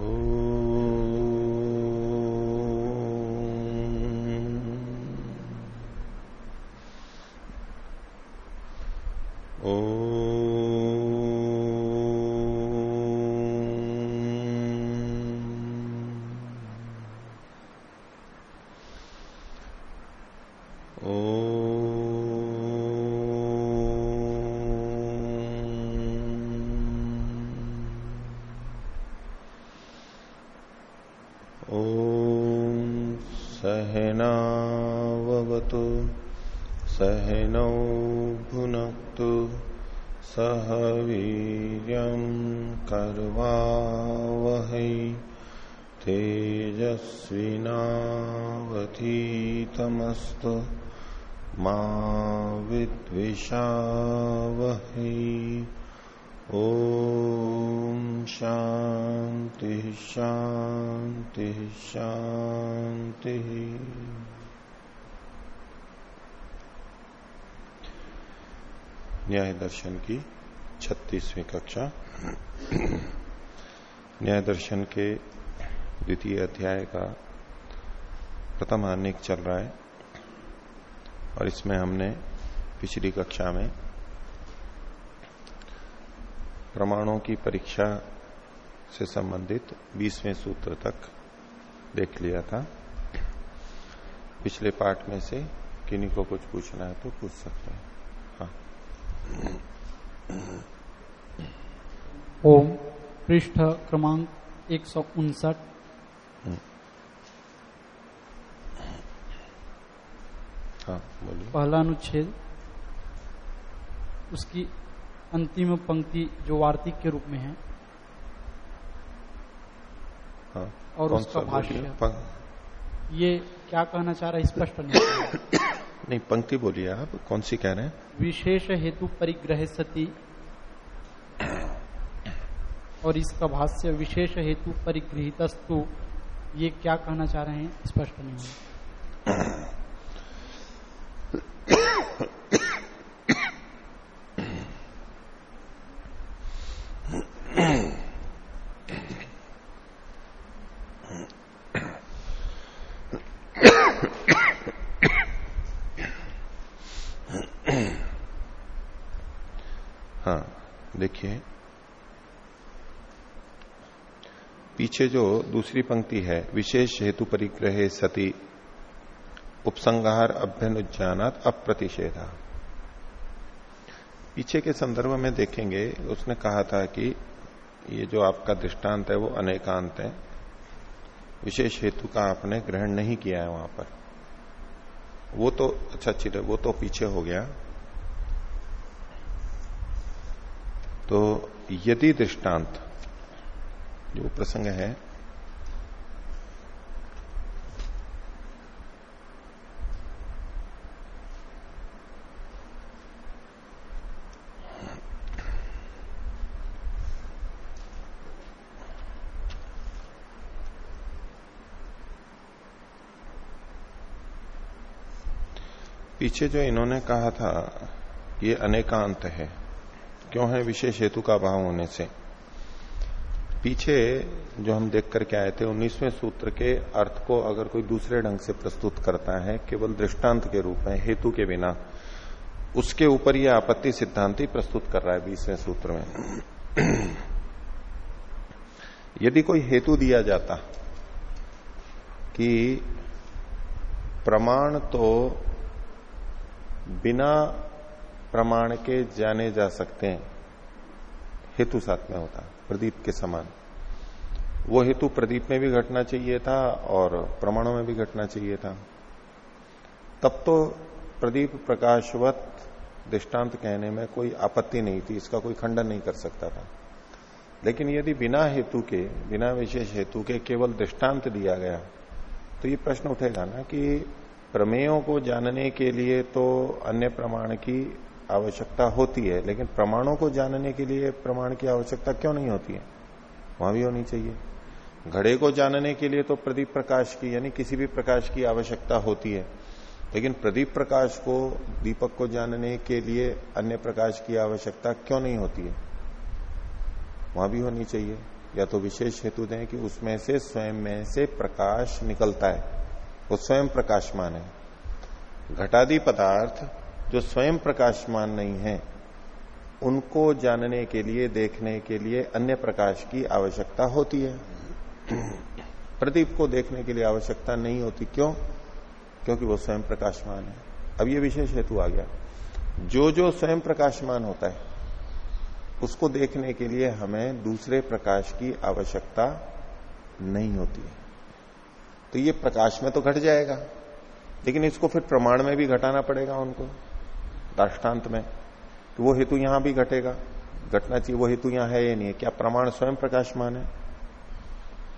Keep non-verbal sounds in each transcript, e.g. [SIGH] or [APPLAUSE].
Oh. न्याय दर्शन की छत्तीसवीं कक्षा। न्याय दर्शन के द्वितीय अध्याय का प्रथम आनिक चल रहा है और इसमें हमने पिछली कक्षा में प्रमाणों की परीक्षा से संबंधित बीसवें सूत्र तक देख लिया था। पिछले पाठ में से किन्हीं को कुछ पूछना है तो पूछ सकते हैं। ओम पृष्ठ क्रमांक एक सौ उनसठ। हाँ पहला अनुच्छेद उसकी अंतिम पंक्ति जो वार्तिक के रूप में है। हाँ और उसका भाष्य। ये क्या कहना चाह रहा है स्पष्ट नहीं। [COUGHS] नहीं पंक्ति बोलिए आप, कौन सी कह रहे हैं? विशेष हेतु परिग्रह सती। और इसका भाष्य, विशेष हेतु परिगृहितस्तु। ये क्या कहना चाह रहे हैं? स्पष्ट नहीं है हाँ देखिए पीछे जो दूसरी पंक्ति है, विशेष हेतु परिग्रह सती, उपसंहार अभ्यनुज्ञानात अप्रतिषेधा। पीछे के संदर्भ में देखेंगे, उसने कहा था कि ये जो आपका दृष्टांत है, वो अनेकांत है। विशेष हेतु का आपने ग्रहण नहीं किया है वहाँ पर। वो तो अच्छा चिर वो तो पीछे हो गया। तो यदि दृष्टांत जो प्रसंग है। पीछे जो इन्होंने कहा था, ये अनेकांत है। क्यों है? विशेष हेतु का अभाव होने से। पीछे जो हम देख करके आए थे, उन्नीसवें सूत्र के अर्थ को अगर कोई दूसरे ढंग से प्रस्तुत करता है, केवल दृष्टांत के रूप में, हेतु के बिना, उसके ऊपर यह आपत्ति सिद्धांत ही प्रस्तुत कर रहा है बीसवें सूत्र में। यदि कोई हेतु दिया जाता कि प्रमाण तो बिना प्रमाण के जाने जा सकते हैं, हेतु साथ में होता। प्रदीप के समान। वो हेतु प्रदीप में भी घटना चाहिए था और प्रमाणों में भी घटना चाहिए था। तब तो प्रदीप प्रकाशवत दृष्टांत कहने में कोई आपत्ति नहीं थी, इसका कोई खंडन नहीं कर सकता था। लेकिन यदि बिना हेतु के, बिना विशेष हेतु के केवल दृष्टांत दिया गया तो ये प्रश्न उठेगा ना कि प्रमेयों को जानने के लिए तो अन्य प्रमाण की आवश्यकता होती है, लेकिन प्रमाणों को जानने के लिए प्रमाण की आवश्यकता क्यों नहीं होती है? वहाँ भी होनी चाहिए। घड़े को जानने के लिए तो प्रदीप प्रकाश की, यानी किसी भी प्रकाश की आवश्यकता होती है। लेकिन प्रदीप प्रकाश को, दीपक को जानने के लिए अन्य प्रकाश की आवश्यकता क्यों नहीं होती है? वहाँ भी होनी चाहिए। या तो विशेष हेतु दें कि उसमें से स्वयं में से प्रकाश निकलता है। वो स्वयं प्रकाशमान है। घटादि पदार्थ जो स्वयं प्रकाशमान नहीं है, उनको जानने के लिए, देखने के लिए अन्य प्रकाश की आवश्यकता होती है। [CLEARS THROAT] प्रदीप को देखने के लिए आवश्यकता नहीं होती। क्यों? क्योंकि वो स्वयं प्रकाशमान है। अब ये विशेष हेतु आ गया। जो जो स्वयं प्रकाशमान होता है, उसको देखने के लिए हमें दूसरे प्रकाश की आवश्यकता नहीं होती है। तो ये प्रकाश में तो घट जाएगा, लेकिन इसको फिर प्रमाण में भी घटाना पड़ेगा उनको। दाष्टान्त में तो वो हेतु यहाँ भी घटेगा। घटना चाहिए, वो हेतु यहाँ है या नहीं है? क्या प्रमाण स्वयं प्रकाशमान है?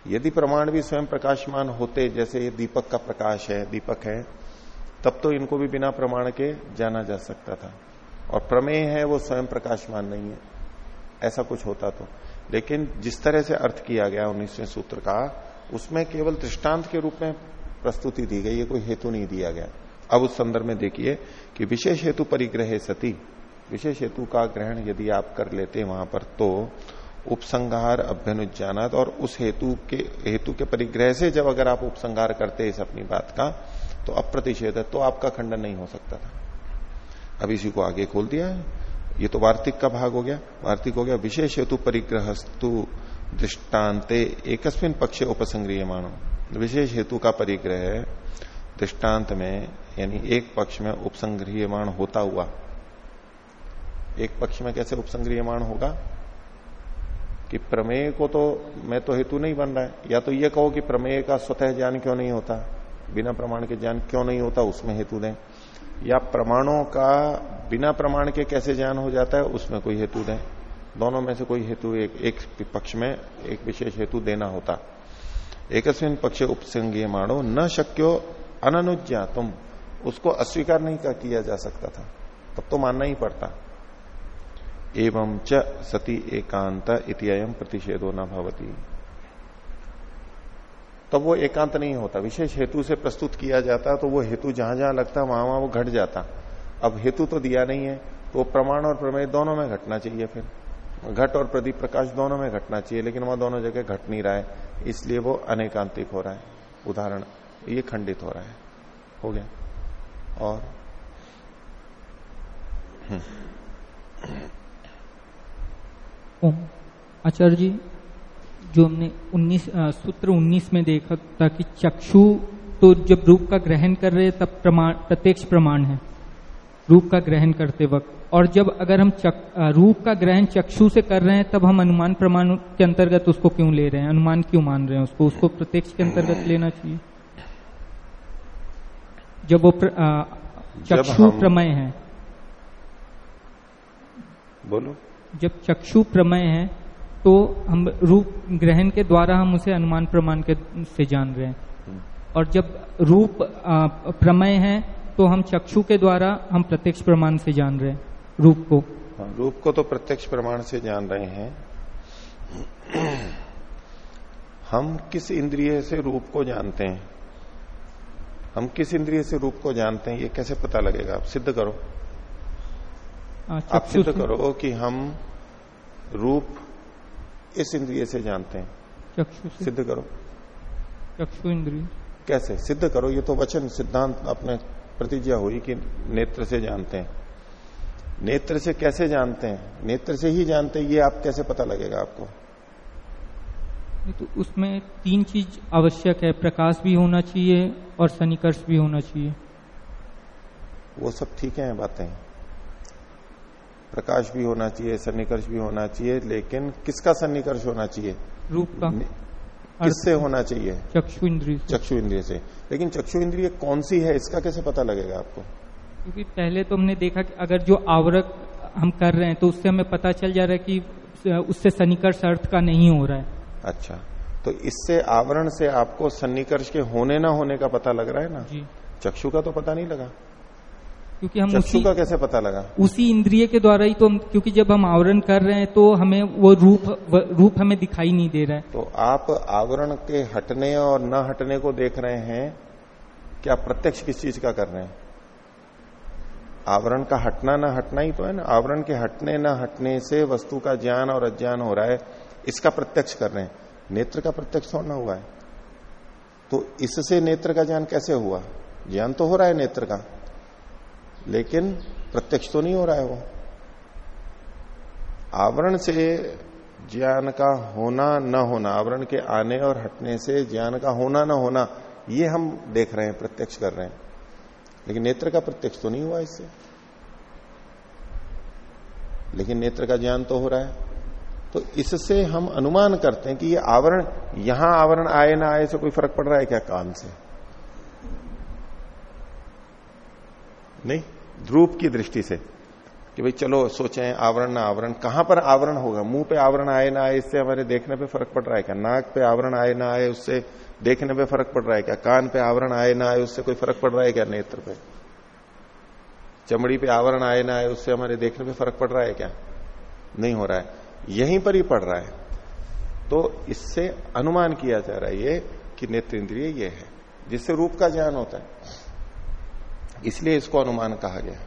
यदि प्रमाण भी स्वयं प्रकाशमान होते, जैसे ये दीपक का प्रकाश है, दीपक है, तब तो इनको भी बिना प्रमाण के जाना जा सकता था। और प्रमेय है, वो स्वयं प्रकाशमान नहीं है। ऐसा कुछ होता तो। लेकिन जिस तरह से अर्थ किया गया उन्नीसवें सूत्र का, उसमें केवल दृष्टांत के रूप में प्रस्तुति दी गई है कोई हेतु नहीं दिया गया। अब उस संदर्भ में देखिए कि विशेष हेतु परिग्रह सती, विशेष हेतु का ग्रहण यदि आप कर लेते वहाँ पर तो उपसंहार अभ्यनुज्ञानात और उस हेतु के हेतु के परिग्रह से जब अगर आप उपसंहार करते इस अपनी बात का तो अप्रतिषेध तो आपका खंडन नहीं हो सकता था। अब इसी को आगे खोल दिया है। ये तो वार्तिक का भाग हो गया। वार्तिक हो गया। विशेष हेतु परिग्रहस्तु दृष्टान्ते एकस्मिन पक्ष उपसंग्रिय मानो विशेष हेतु का परिग्रह दृष्टांत में यानी एक पक्ष में उपसंग्रहमान होता हुआ। एक पक्ष में कैसे उपसंग्रहमान होगा? कि प्रमेय को तो मैं तो हेतु नहीं बन रहा है। या तो ये कहो कि प्रमेय का स्वतः ज्ञान क्यों नहीं होता? बिना प्रमाण के ज्ञान क्यों नहीं होता? उसमें हेतु दें। या प्रमाणों का बिना प्रमाण के कैसे ज्ञान हो जाता है? उसमें कोई हेतु दें। दोनों में से कोई हेतु एक, एक पक्ष में एक विशेष हेतु देना होता। एकस्विन पक्ष उपसंगीय माणो न शक्यो अनुज्ञा तुम उसको अस्वीकार नहीं किया जा सकता था। तब तो मानना ही पड़ता। एवं च सती एकांत इतिम प्रतिषेधो न भवती। तब वो एकांत नहीं होता। विशेष हेतु से प्रस्तुत किया जाता तो वो हेतु जहाँ जहाँ लगता, वहाँ वहाँ वो घट जाता। अब हेतु तो दिया नहीं है तो प्रमाण और प्रमेय दोनों में घटना चाहिए फिर। घट और प्रदीप प्रकाश दोनों में घटना चाहिए, लेकिन वह दोनों जगह घट नहीं रहा है। इसलिए वो अनेकांतिक हो रहा है। उदाहरण, ये खंडित हो रहा है। हो गया। और आचार्य जी जो हमने 19 सूत्र 19 में देखा था कि चक्षु तो जब रूप का ग्रहण कर रहे तब प्रमाण प्रत्यक्ष प्रमाण है रूप का ग्रहण करते वक्त। और जब अगर हम चक, रूप का ग्रहण चक्षु से कर रहे हैं तब हम अनुमान प्रमाण के अंतर्गत उसको क्यों ले रहे हैं? अनुमान क्यों मान रहे हैं उसको? उसको प्रत्यक्ष के अंतर्गत लेना चाहिए। जब वो प्र, आ, चक्षु प्रमय है। बोलो। जब चक्षु प्रमय है तो हम रूप ग्रहण के द्वारा हम उसे अनुमान प्रमाण के से जान रहे हैं। और जब रूप प्रमय है तो हम चक्षु के द्वारा हम प्रत्यक्ष प्रमाण से जान रहे हैं रूप को। हाँ, रूप को तो प्रत्यक्ष प्रमाण से जान रहे हैं। हम किस इंद्रिय से रूप को जानते हैं? हम किस इंद्रिय से रूप को जानते हैं ये कैसे पता लगेगा? आप सिद्ध करो। आप सिद्ध करो कि हम रूप इस इंद्रिय से जानते हैं। चक्षु सिद्ध करो। चक्षु इंद्रिय। कैसे? सिद्ध करो। ये तो वचन सिद्धांत अपने प्रतिज्ञा हुई कि नेत्र से जानते हैं। नेत्र से कैसे जानते हैं? नेत्र से ही जानते हैं ये आप कैसे पता लगेगा आपको? तो उसमें तीन चीज़ आवश्यक है। प्रकाश भी होना चाहिए और सन्निकर्ष भी होना चाहिए। वो सब ठीक है बातें। प्रकाश भी होना चाहिए सन्निकर्ष भी होना चाहिए लेकिन किसका सन्निकर्ष होना चाहिए? रूप का। किससे होना चाहिए? चक्षु इंद्रिय चक्षु इंद्रिय से। लेकिन चक्षु इंद्रिय कौन सी है इसका कैसे पता लगेगा आपको? क्योंकि पहले तो हमने देखा कि अगर जो आवरक हम कर रहे हैं तो उससे हमें पता चल जा रहा है कि उससे सन्निकर्ष अर्थ का नहीं हो रहा है। अच्छा। तो इससे आवरण से आपको सन्निकर्ष के होने ना होने का पता लग रहा है ना? जी। चक्षु का तो पता नहीं लगा। क्योंकि हम चक्षु का कैसे पता लगा? उसी इंद्रिय के द्वारा ही तो हम क्योंकि जब हम आवरण कर रहे हैं तो हमें वो रूप व- रूप हमें दिखाई नहीं दे रहा है। तो आप आवरण के हटने और न हटने को देख रहे हैं क्या प्रत्यक्ष किस चीज़ का कर रहे हैं? आवरण का हटना ना हटना ही तो है ना। आवरण के हटने ना हटने से वस्तु का ज्ञान और अज्ञान हो रहा है। इसका प्रत्यक्ष कर रहे हैं। नेत्र का प्रत्यक्ष थोड़ा हुआ है। तो इससे नेत्र का ज्ञान कैसे हुआ? ज्ञान तो हो रहा है नेत्र का, लेकिन प्रत्यक्ष तो नहीं हो रहा है वो। आवरण से ज्ञान का होना न होना, आवरण के आने और हटने से ज्ञान का होना न होना, ये हम देख रहे हैं, प्रत्यक्ष कर रहे हैं। लेकिन नेत्र का प्रत्यक्ष तो नहीं हुआ इससे। लेकिन नेत्र का ज्ञान तो हो रहा है। तो इससे हम अनुमान करते हैं कि ये आवरण, यहाँ आवरण आए ना आए से कोई फ़र्क पड़ रहा है क्या कान से? नहीं? ध्रुव की दृष्टि से। कि भाई चलो, सोचें आवरण ना आवरण। कहाँ पर आवरण होगा? मुँह पे आवरण आए ना आए, इससे हमारे देखने पे फ़र्क पड़ रहा है क्या? नाक पे आवरण आए ना आए, उससे देखने पे फ़र्क पड़ रहा है क्या? कान पे आवरण आए ना आए, उससे कोई फ़र्क पड़ रहा है क्या नेत्र पे? चमड़ी पे आवरण आए ना आए, उससे हमारे देखने पे फ़र्क पड़ रहा है क्या? नहीं हो रहा है। यहीं पर ही पड़ रहा है। तो इससे अनुमान किया जा रहा है ये कि नेत्र इंद्रिय ये है, जिससे रूप का ज्ञान होता है। इसलिए इसको अनुमान कहा गया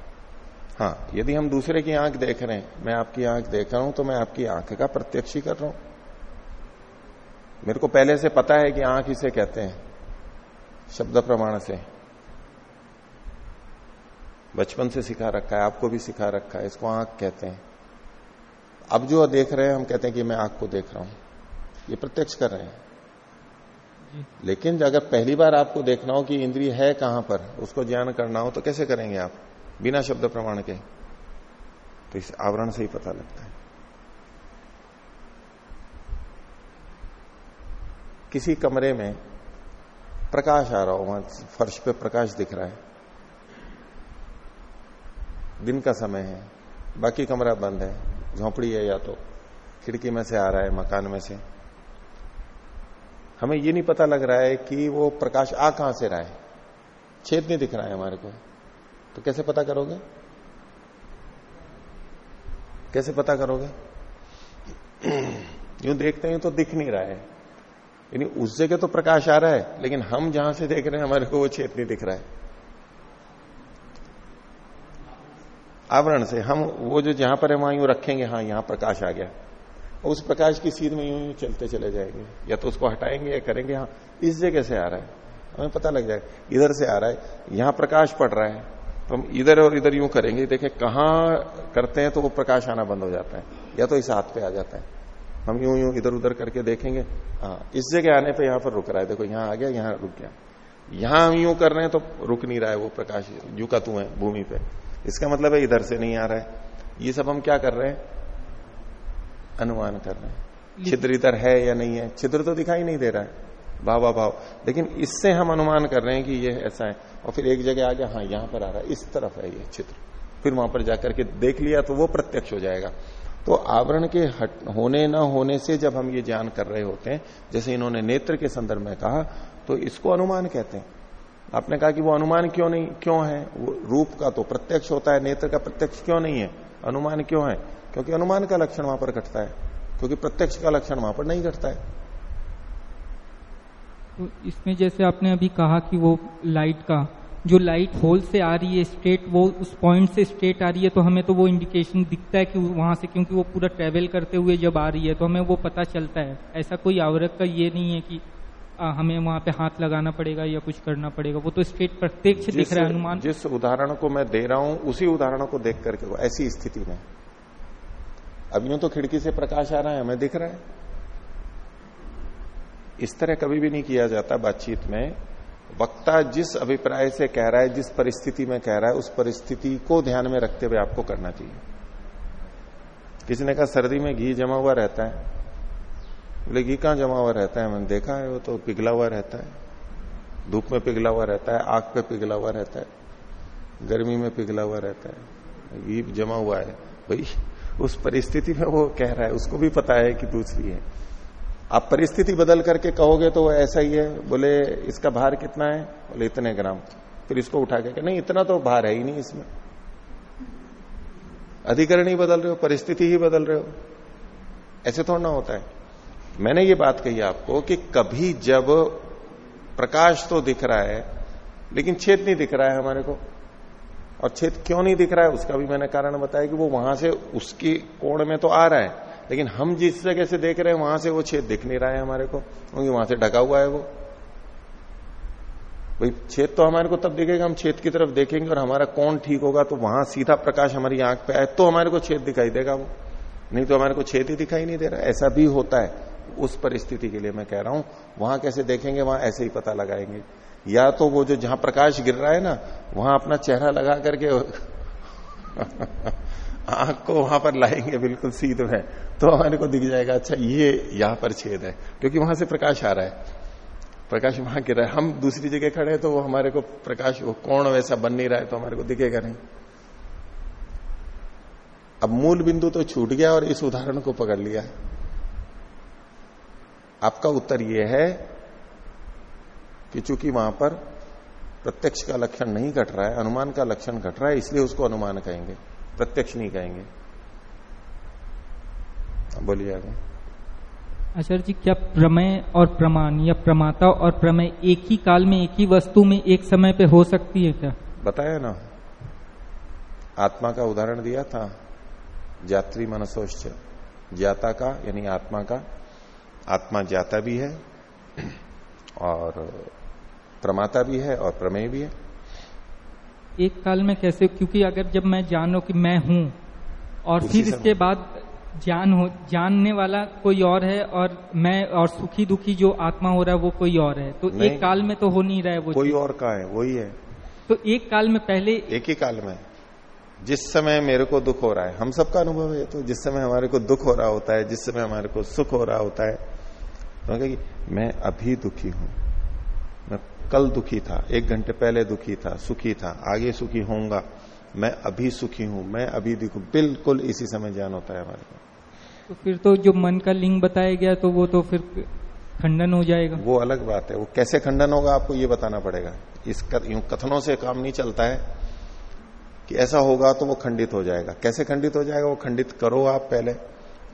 हाँ यदि हम दूसरे की आँख देख रहे हैं, मैं आपकी आँख देख रहा हूँ तो मैं आपकी आँख का प्रत्यक्ष ही कर रहा हूँ। मेरे को पहले से पता है कि आँख इसे कहते हैं, शब्द प्रमाण से। बचपन से सिखा रखा है, आपको भी सिखा रखा है, इसको आँख कहते हैं। अब जो देख रहे हैं हम कहते हैं कि मैं आँख को देख रहा हूँ। ये प्रत्यक्ष कर रहे हैं। लेकिन अगर पहली बार आपको देखना हो कि इंद्रिय है कहाँ पर उसको ज्ञान करना हो तो कैसे करेंगे आप? बिना शब्द प्रमाण के। तो इस आवरण से ही पता लगता है। किसी कमरे में प्रकाश आ रहा हो वहाँ फर्श पे प्रकाश दिख रहा है। दिन का समय है बाकी कमरा बंद है। झोंपड़ी है या तो खिड़की में से आ रहा है, मकान में से। हमें ये नहीं पता लग रहा है कि वो प्रकाश आ कहाँ से रहा है। छेद नहीं दिख रहा है हमारे को। तो कैसे पता करोगे? कैसे पता करोगे? [CLEARS THROAT] यूँ देखते हैं तो दिख नहीं रहा है। यानी उस जगह तो प्रकाश आ रहा है, लेकिन हम जहाँ से देख रहे हैं, हमारे को वो छेद नहीं दिख रहा है। आवरण से हम वो जो जहाँ पर है, वहाँ यूँ रखेंगे हाँ यहाँ प्रकाश आ गया। उस प्रकाश की सीध में यूँ यूँ चलते चले जाएँगे। या तो उसको हटाएँगे या करेंगे हाँ इस जगह से आ रहा है। हमें पता लग जाएगा इधर से आ रहा है, यहाँ प्रकाश पड़ रहा है। तो हम इधर और इधर यूँ करेंगे, देखे कहाँ करते हैं तो वो प्रकाश आना बंद हो जाता है, या तो इस हाथ पे आ जाता है। हम यूँ यूँ इधर उधर करके देखेंगे हाँ इस जगह आने पे यहाँ पर रुक रहा है। देखो, यहाँ आ गया, यहाँ रुक गया। यहाँ हम यूँ कर रहे हैं तो रुक नहीं रहा है वो प्रकाश, यू का तू है, भूमि पे। इसका मतलब है इधर से नहीं आ रहा है। ये सब हम क्या कर रहे हैं? अनुमान कर रहे हैं। छिद्र इधर है या नहीं है? छिद्र तो दिखाई नहीं दे रहा है। भाव भाव लेकिन इससे हम अनुमान कर रहे हैं कि ये ऐसा है। और फिर एक जगह आ गया हाँ यहाँ पर आ रहा है। इस तरफ़ है ये चित्र फिर वहाँ पर जाकर के देख लिया तो वो प्रत्यक्ष हो जाएगा। तो आवरण के हट होने न होने से जब हम ये ज्ञान कर रहे होते हैं जैसे इन्होंने नेत्र के संदर्भ में कहा तो इसको अनुमान कहते हैं। आपने कहा कि वो अनुमान क्यों नहीं, क्यों है? वो रूप का तो प्रत्यक्ष होता है, नेत्र का प्रत्यक्ष क्यों नहीं है? अनुमान क्यों है? क्योंकि अनुमान का लक्षण वहाँ पर घटता है, क्योंकि प्रत्यक्ष का लक्षण वहाँ पर नहीं घटता है। तो इसमें जैसे आपने अभी कहा कि वो लाइट का, जो लाइट होल से आ रही है स्ट्रेट वो उस पॉइंट से स्ट्रेट आ रही है तो हमें तो वो इंडिकेशन दिखता है कि वहाँ से, क्योंकि वो पूरा ट्रेवल करते हुए जब आ रही है तो हमें वो पता चलता है। ऐसा कोई आवरक का ये नहीं है कि हमें वहाँ पे हाथ लगाना पड़ेगा या कुछ करना पड़ेगा वो तो स्ट्रेट प्रत्यक्ष दिख रहा है अनुमान। जिस उदाहरण को मैं दे रहा हूँ उसी उदाहरण को देख करके ऐसी स्थिति में। अब यूँ तो खिड़की से प्रकाश आ रहा है हमें दिख रहा है। इस तरह कभी भी नहीं किया जाता बातचीत में। वक्ता जिस अभिप्राय से कह रहा है जिस परिस्थिति में कह रहा है उस परिस्थिति को ध्यान में रखते हुए आपको करना चाहिए। किसी ने कहा सर्दी में घी जमा हुआ रहता है। बोले घी कहाँ जमा हुआ रहता है? मैंने देखा है, वो तो पिघला हुआ रहता है। धूप में पिघला हुआ रहता है, आग पे पिघला हुआ रहता है, गर्मी में पिघला हुआ रहता है। घी जमा हुआ है। भाई, उस परिस्थिति में वो कह रहा है, उसको भी पता है कि दूसरी है। आप परिस्थिति बदल करके कहोगे तो ऐसा ही है। बोले, इसका भार कितना है? बोले, इतने ग्राम। फिर इसको उठा के नहीं, इतना तो भार है ही नहीं इसमें। अधिकरण ही बदल रहे हो, परिस्थिति ही बदल रहे हो। ऐसे थोड़ा ना होता है। मैंने ये बात कही आपको कि कभी जब प्रकाश तो दिख रहा है, लेकिन छेद नहीं दिख रहा है हमारे को। और छेद क्यों नहीं दिख रहा है, उसका भी मैंने कारण बताया कि वो वहाँ से उसकी कोण में तो आ रहा है। लेकिन हम जिस जगह से देख रहे हैं, वहाँ से वो छेद दिख नहीं रहा है हमारे को, क्योंकि वहाँ से ढका हुआ है वो। भाई, छेद तो हमारे को तब दिखेगा, हम छेद की तरफ़ देखेंगे और हमारा कौन ठीक होगा तो वहाँ सीधा प्रकाश हमारी आँख पे आए तो हमारे को छेद दिखाई देगा वो। नहीं तो हमारे को छेद ही दिखाई नहीं दे रहा, ऐसा भी होता है। उस परिस्थिति के लिए मैं कह रहा हूँ, वहाँ कैसे देखेंगे, वहाँ ऐसे ही पता लगाएँगे। या तो वो जो जहाँ प्रकाश गिर रहा है ना, वहाँ अपना चेहरा लगा करके [LAUGHS] आँख को वहाँ पर लाएँगे, बिल्कुल सीधे में तो हमारे को दिख जाएगा अच्छा ये यहाँ पर छेद है, क्योंकि वहाँ से प्रकाश आ रहा है। प्रकाश वहाँ गिर रहा है। हम दूसरी जगह खड़े हैं तो वो हमारे को प्रकाश, वो कौन वैसा बन नहीं रहा है तो हमारे को दिखेगा नहीं। अब मूल बिंदु तो छूट गया और इस उदाहरण को पकड़ लिया आपका उत्तर यह है कि चूँकि वहाँ पर प्रत्यक्ष का लक्षण नहीं घट रहा है अनुमान का लक्षण घट रहा है इसलिए उसको अनुमान कहेंगे। प्रत्यक्ष नहीं कहेंगे। बोलिए आगे। आचार्य जी क्या प्रमेय और प्रमाण या प्रमाता और प्रमेय एक ही काल में एक ही वस्तु में एक समय पे हो सकती है क्या? बताया ना। आत्मा का उदाहरण दिया था। जात्री मनसोश्च। ज्ञाता का यानी आत्मा का आत्मा ज्ञाता भी है और प्रमाता भी है और प्रमेय भी है। एक काल में कैसे क्योंकि अगर जब मैं जानो कि मैं हूँ और फिर इसके बाद ज्ञान हो जानने वाला कोई और है और मैं और सुखी दुखी जो आत्मा हो रहा है वो कोई और है। तो एक काल में तो हो नहीं रहा है वो कोई और का है वही है। तो एक काल में पहले एक ही काल में। जिस समय मेरे को दुख हो रहा है हम सबका अनुभव है तो जिस समय हमारे को दुख हो रहा होता है जिस समय हमारे को सुख हो रहा होता है तो कि मैं अभी दुखी हूँ। मैं कल दुखी था एक घंटे पहले दुखी था सुखी था आगे सुखी होऊँगा। मैं अभी सुखी हूँ मैं अभी दिखू बिल्कुल इसी समय ज्ञान होता है हमारे को तो फिर तो जो मन का लिंग बताया गया तो वो तो फिर खंडन हो जाएगा। वो अलग बात है। वो कैसे खंडन होगा आपको ये बताना पड़ेगा। इस यूँ कथनों से काम नहीं चलता है कि ऐसा होगा तो वो खंडित हो जाएगा। कैसे खंडित हो जाएगा? वो खंडित करो आप पहले।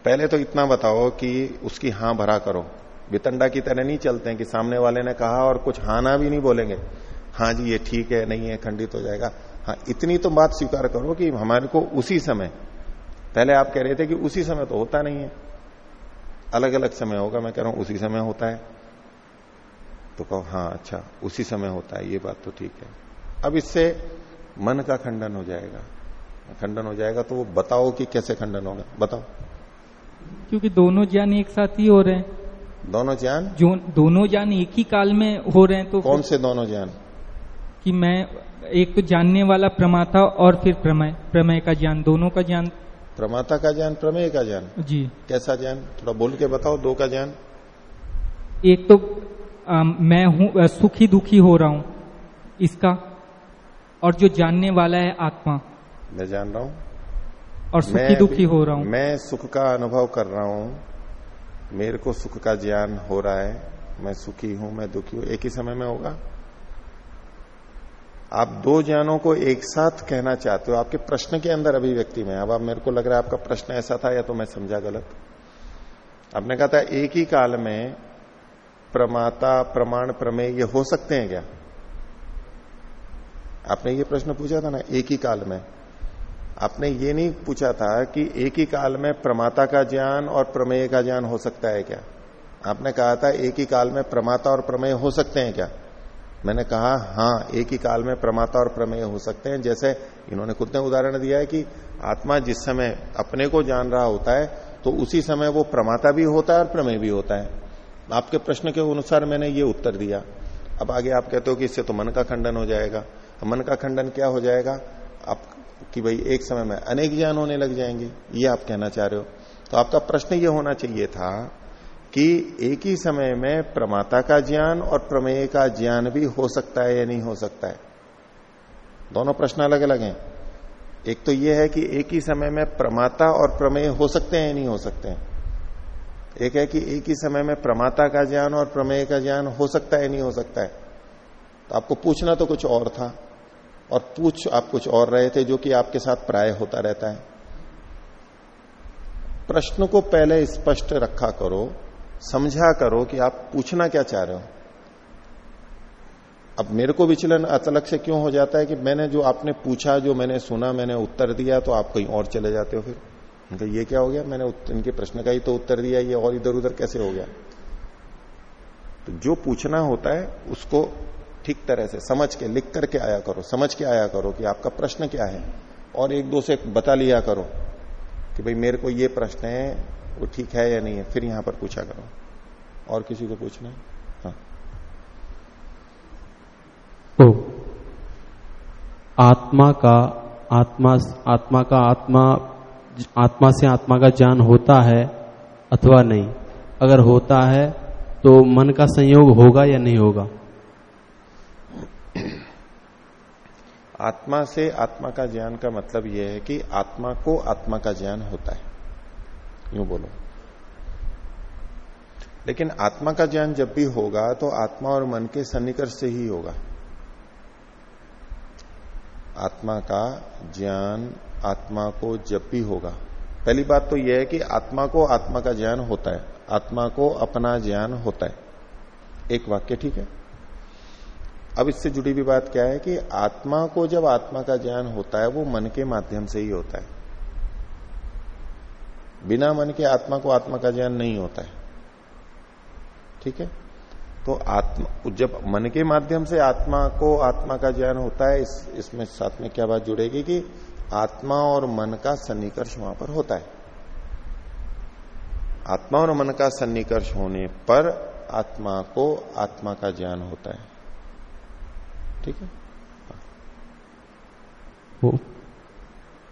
पहले तो इतना बताओ कि उसकी हाँ भरा करो। वितंडा की तरह नहीं चलते हैं कि सामने वाले ने कहा और कुछ हाँ ना भी नहीं बोलेंगे। हाँ जी, ये ठीक है, नहीं है, खंडित हो जाएगा। हाँ इतनी तो बात स्वीकार करो कि हमारे को उसी समय, पहले आप कह रहे थे कि उसी समय तो होता नहीं है। अलग अलग समय होगा, मैं कह रहा हूँ उसी समय होता है। तो कहो हाँ अच्छा उसी समय होता है, ये बात तो ठीक है। अब इससे मन का खंडन हो जाएगा। खंडन हो जाएगा तो वो बताओ कि कैसे खंडन होगा। बताओ। क्योंकि दोनों ज्ञान एक साथ ही हो रहे हैं। दोनों ज्ञान जो दोनों ज्ञान एक ही काल में हो रहे हैं तो कौन से दोनों ज्ञान कि मैं एक तो जानने वाला प्रमाता और फिर प्रमेय प्रमेय का ज्ञान दोनों का ज्ञान प्रमाता का ज्ञान प्रमेय का ज्ञान जी। कैसा ज्ञान थोड़ा बोल के बताओ दो का ज्ञान एक तो आ, मैं हूँ सुखी दुखी हो रहा हूँ इसका। और जो जानने वाला है आत्मा। मैं जान रहा हूँ। और सुखी दुखी हो रहा हूँ। मैं सुख का अनुभव कर रहा हूँ। मेरे को सुख का ज्ञान हो रहा है, मैं सुखी हूँ, मैं दुखी हूँ, एक ही समय में होगा? आप दो ज्ञानों को एक साथ कहना चाहते हो, आपके प्रश्न के अंदर अभिव्यक्ति में अब आप मेरे को लग रहा है आपका प्रश्न ऐसा था, या तो मैं समझा गलत? आपने कहा था, एक ही काल में प्रमाता, प्रमाण, प्रमेय, ये हो सकते हैं क्या? आपने ये प्रश्न पूछा था ना, एक ही काल में? आपने ये नहीं पूछा था कि एक ही काल में प्रमाता का ज्ञान और प्रमेय का ज्ञान हो सकता है क्या? आपने कहा था एक ही काल में प्रमाता और प्रमेय हो सकते हैं क्या? मैंने कहा हाँ एक ही काल में प्रमाता और प्रमेय हो सकते हैं। जैसे इन्होंने खुद ने उदाहरण दिया है कि आत्मा जिस समय अपने को जान रहा होता है तो उसी समय वो प्रमाता भी होता है और प्रमेय भी होता है। आपके प्रश्न के अनुसार मैंने ये उत्तर दिया। अब आगे आप कहते हो कि इससे तो मन का खंडन हो जाएगा। मन का खंडन क्या हो जाएगा? कि भाई एक समय में अनेक ज्ञान होने लग जाएँगे, ये आप कहना चाह रहे हो। तो आपका प्रश्न ये होना चाहिए था कि एक ही समय में प्रमाता का ज्ञान और प्रमेय का ज्ञान भी हो सकता है या नहीं हो सकता है? दोनों प्रश्न अलग अलग हैं। एक तो यह है कि एक ही समय में प्रमाता और प्रमेय हो सकते हैं या नहीं हो सकते हैं? एक है कि एक ही समय में प्रमाता का ज्ञान और प्रमेय का ज्ञान हो सकता है नहीं हो सकता है? तो आपको पूछना तो कुछ और था। और पूछ आप कुछ और रहे थे जो कि आपके साथ प्राय होता रहता है। प्रश्न को पहले स्पष्ट रखा करो, समझा करो कि आप पूछना क्या चाह रहे हो। अब मेरे को विचलन अचानक से क्यों हो जाता है कि मैंने जो आपने पूछा, जो मैंने सुना, मैंने उत्तर दिया तो आप कहीं और चले जाते हो फिर? उनका ये क्या हो गया? मैंने इनके प्रश्न का ही तो उत्तर दिया, ये और इधर उधर कैसे हो गया? तो जो पूछना होता है, उसको ठीक तरह से, समझ के, लिख करके आया करो, समझ के आया करो कि आपका प्रश्न क्या है। और एक दो से बता लिया करो कि भाई मेरे को ये प्रश्न है, वो ठीक है या नहीं है, फिर यहाँ पर पूछा करो। और किसी को पूछना है? हाँ। तो आत्मा का, आत्मा आत्मा का आत्मा आत्मा से आत्मा का ज्ञान होता है अथवा नहीं? अगर होता है तो मन का संयोग होगा या नहीं होगा? आत्मा से आत्मा का ज्ञान का मतलब यह है कि आत्मा को आत्मा का ज्ञान होता है। यूँ बोलो। लेकिन आत्मा का ज्ञान जब भी होगा तो आत्मा और मन के सन्निकर्ष से ही होगा। आत्मा का ज्ञान आत्मा को जब भी होगा। पहली बात तो यह है कि आत्मा को आत्मा का ज्ञान होता है। आत्मा को अपना ज्ञान होता है। एक वाक्य ठीक है? अब इससे जुड़ी हुई बात क्या है कि आत्मा को जब आत्मा का ज्ञान होता है, वो मन के माध्यम से ही होता है। बिना मन के आत्मा को आत्मा का ज्ञान नहीं होता है। ठीक है? तो आत्मा, जब मन के माध्यम से आत्मा को आत्मा का ज्ञान होता है, इस, इसमें साथ में क्या बात जुड़ेगी कि आत्मा और मन का सन्निकर्ष वहाँ पर होता है। आत्मा और मन का सन्निकर्ष होने पर आत्मा को आत्मा का ज्ञान होता है। ठीक है? वो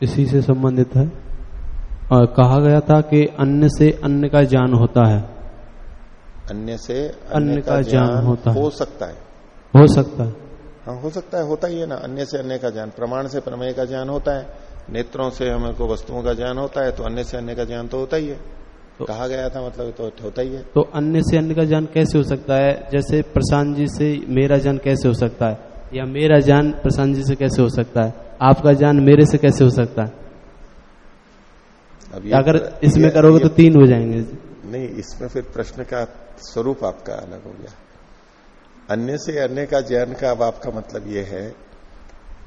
इसी से संबंधित है। और कहा गया था कि अन्य से अन्य का ज्ञान होता है। अन्य से अन्य का ज्ञान होता है। हो सकता है। हो सकता है। हाँ हो सकता है होता ही है ना। अन्य से अन्य का ज्ञान प्रमाण से प्रमेय का ज्ञान होता है। नेत्रों से हमें को वस्तुओं का ज्ञान होता है तो अन्य से अन्य का ज्ञान तो होता ही है। तो कहा गया था मतलब तो होता ही है। तो अन्य से अन्य का ज्ञान कैसे हो सकता है? जैसे प्रशांत जी से मेरा ज्ञान कैसे हो सकता है? या मेरा ज्ञान प्रशांत जी से कैसे हो सकता है? आपका ज्ञान मेरे से कैसे हो सकता है? अब अगर इसमें करोगे तो तीन हो जाएँगे। नहीं इसमें फिर प्रश्न का स्वरूप आपका अलग हो गया। अन्य से अन्य का ज्ञान का अब आपका मतलब यह है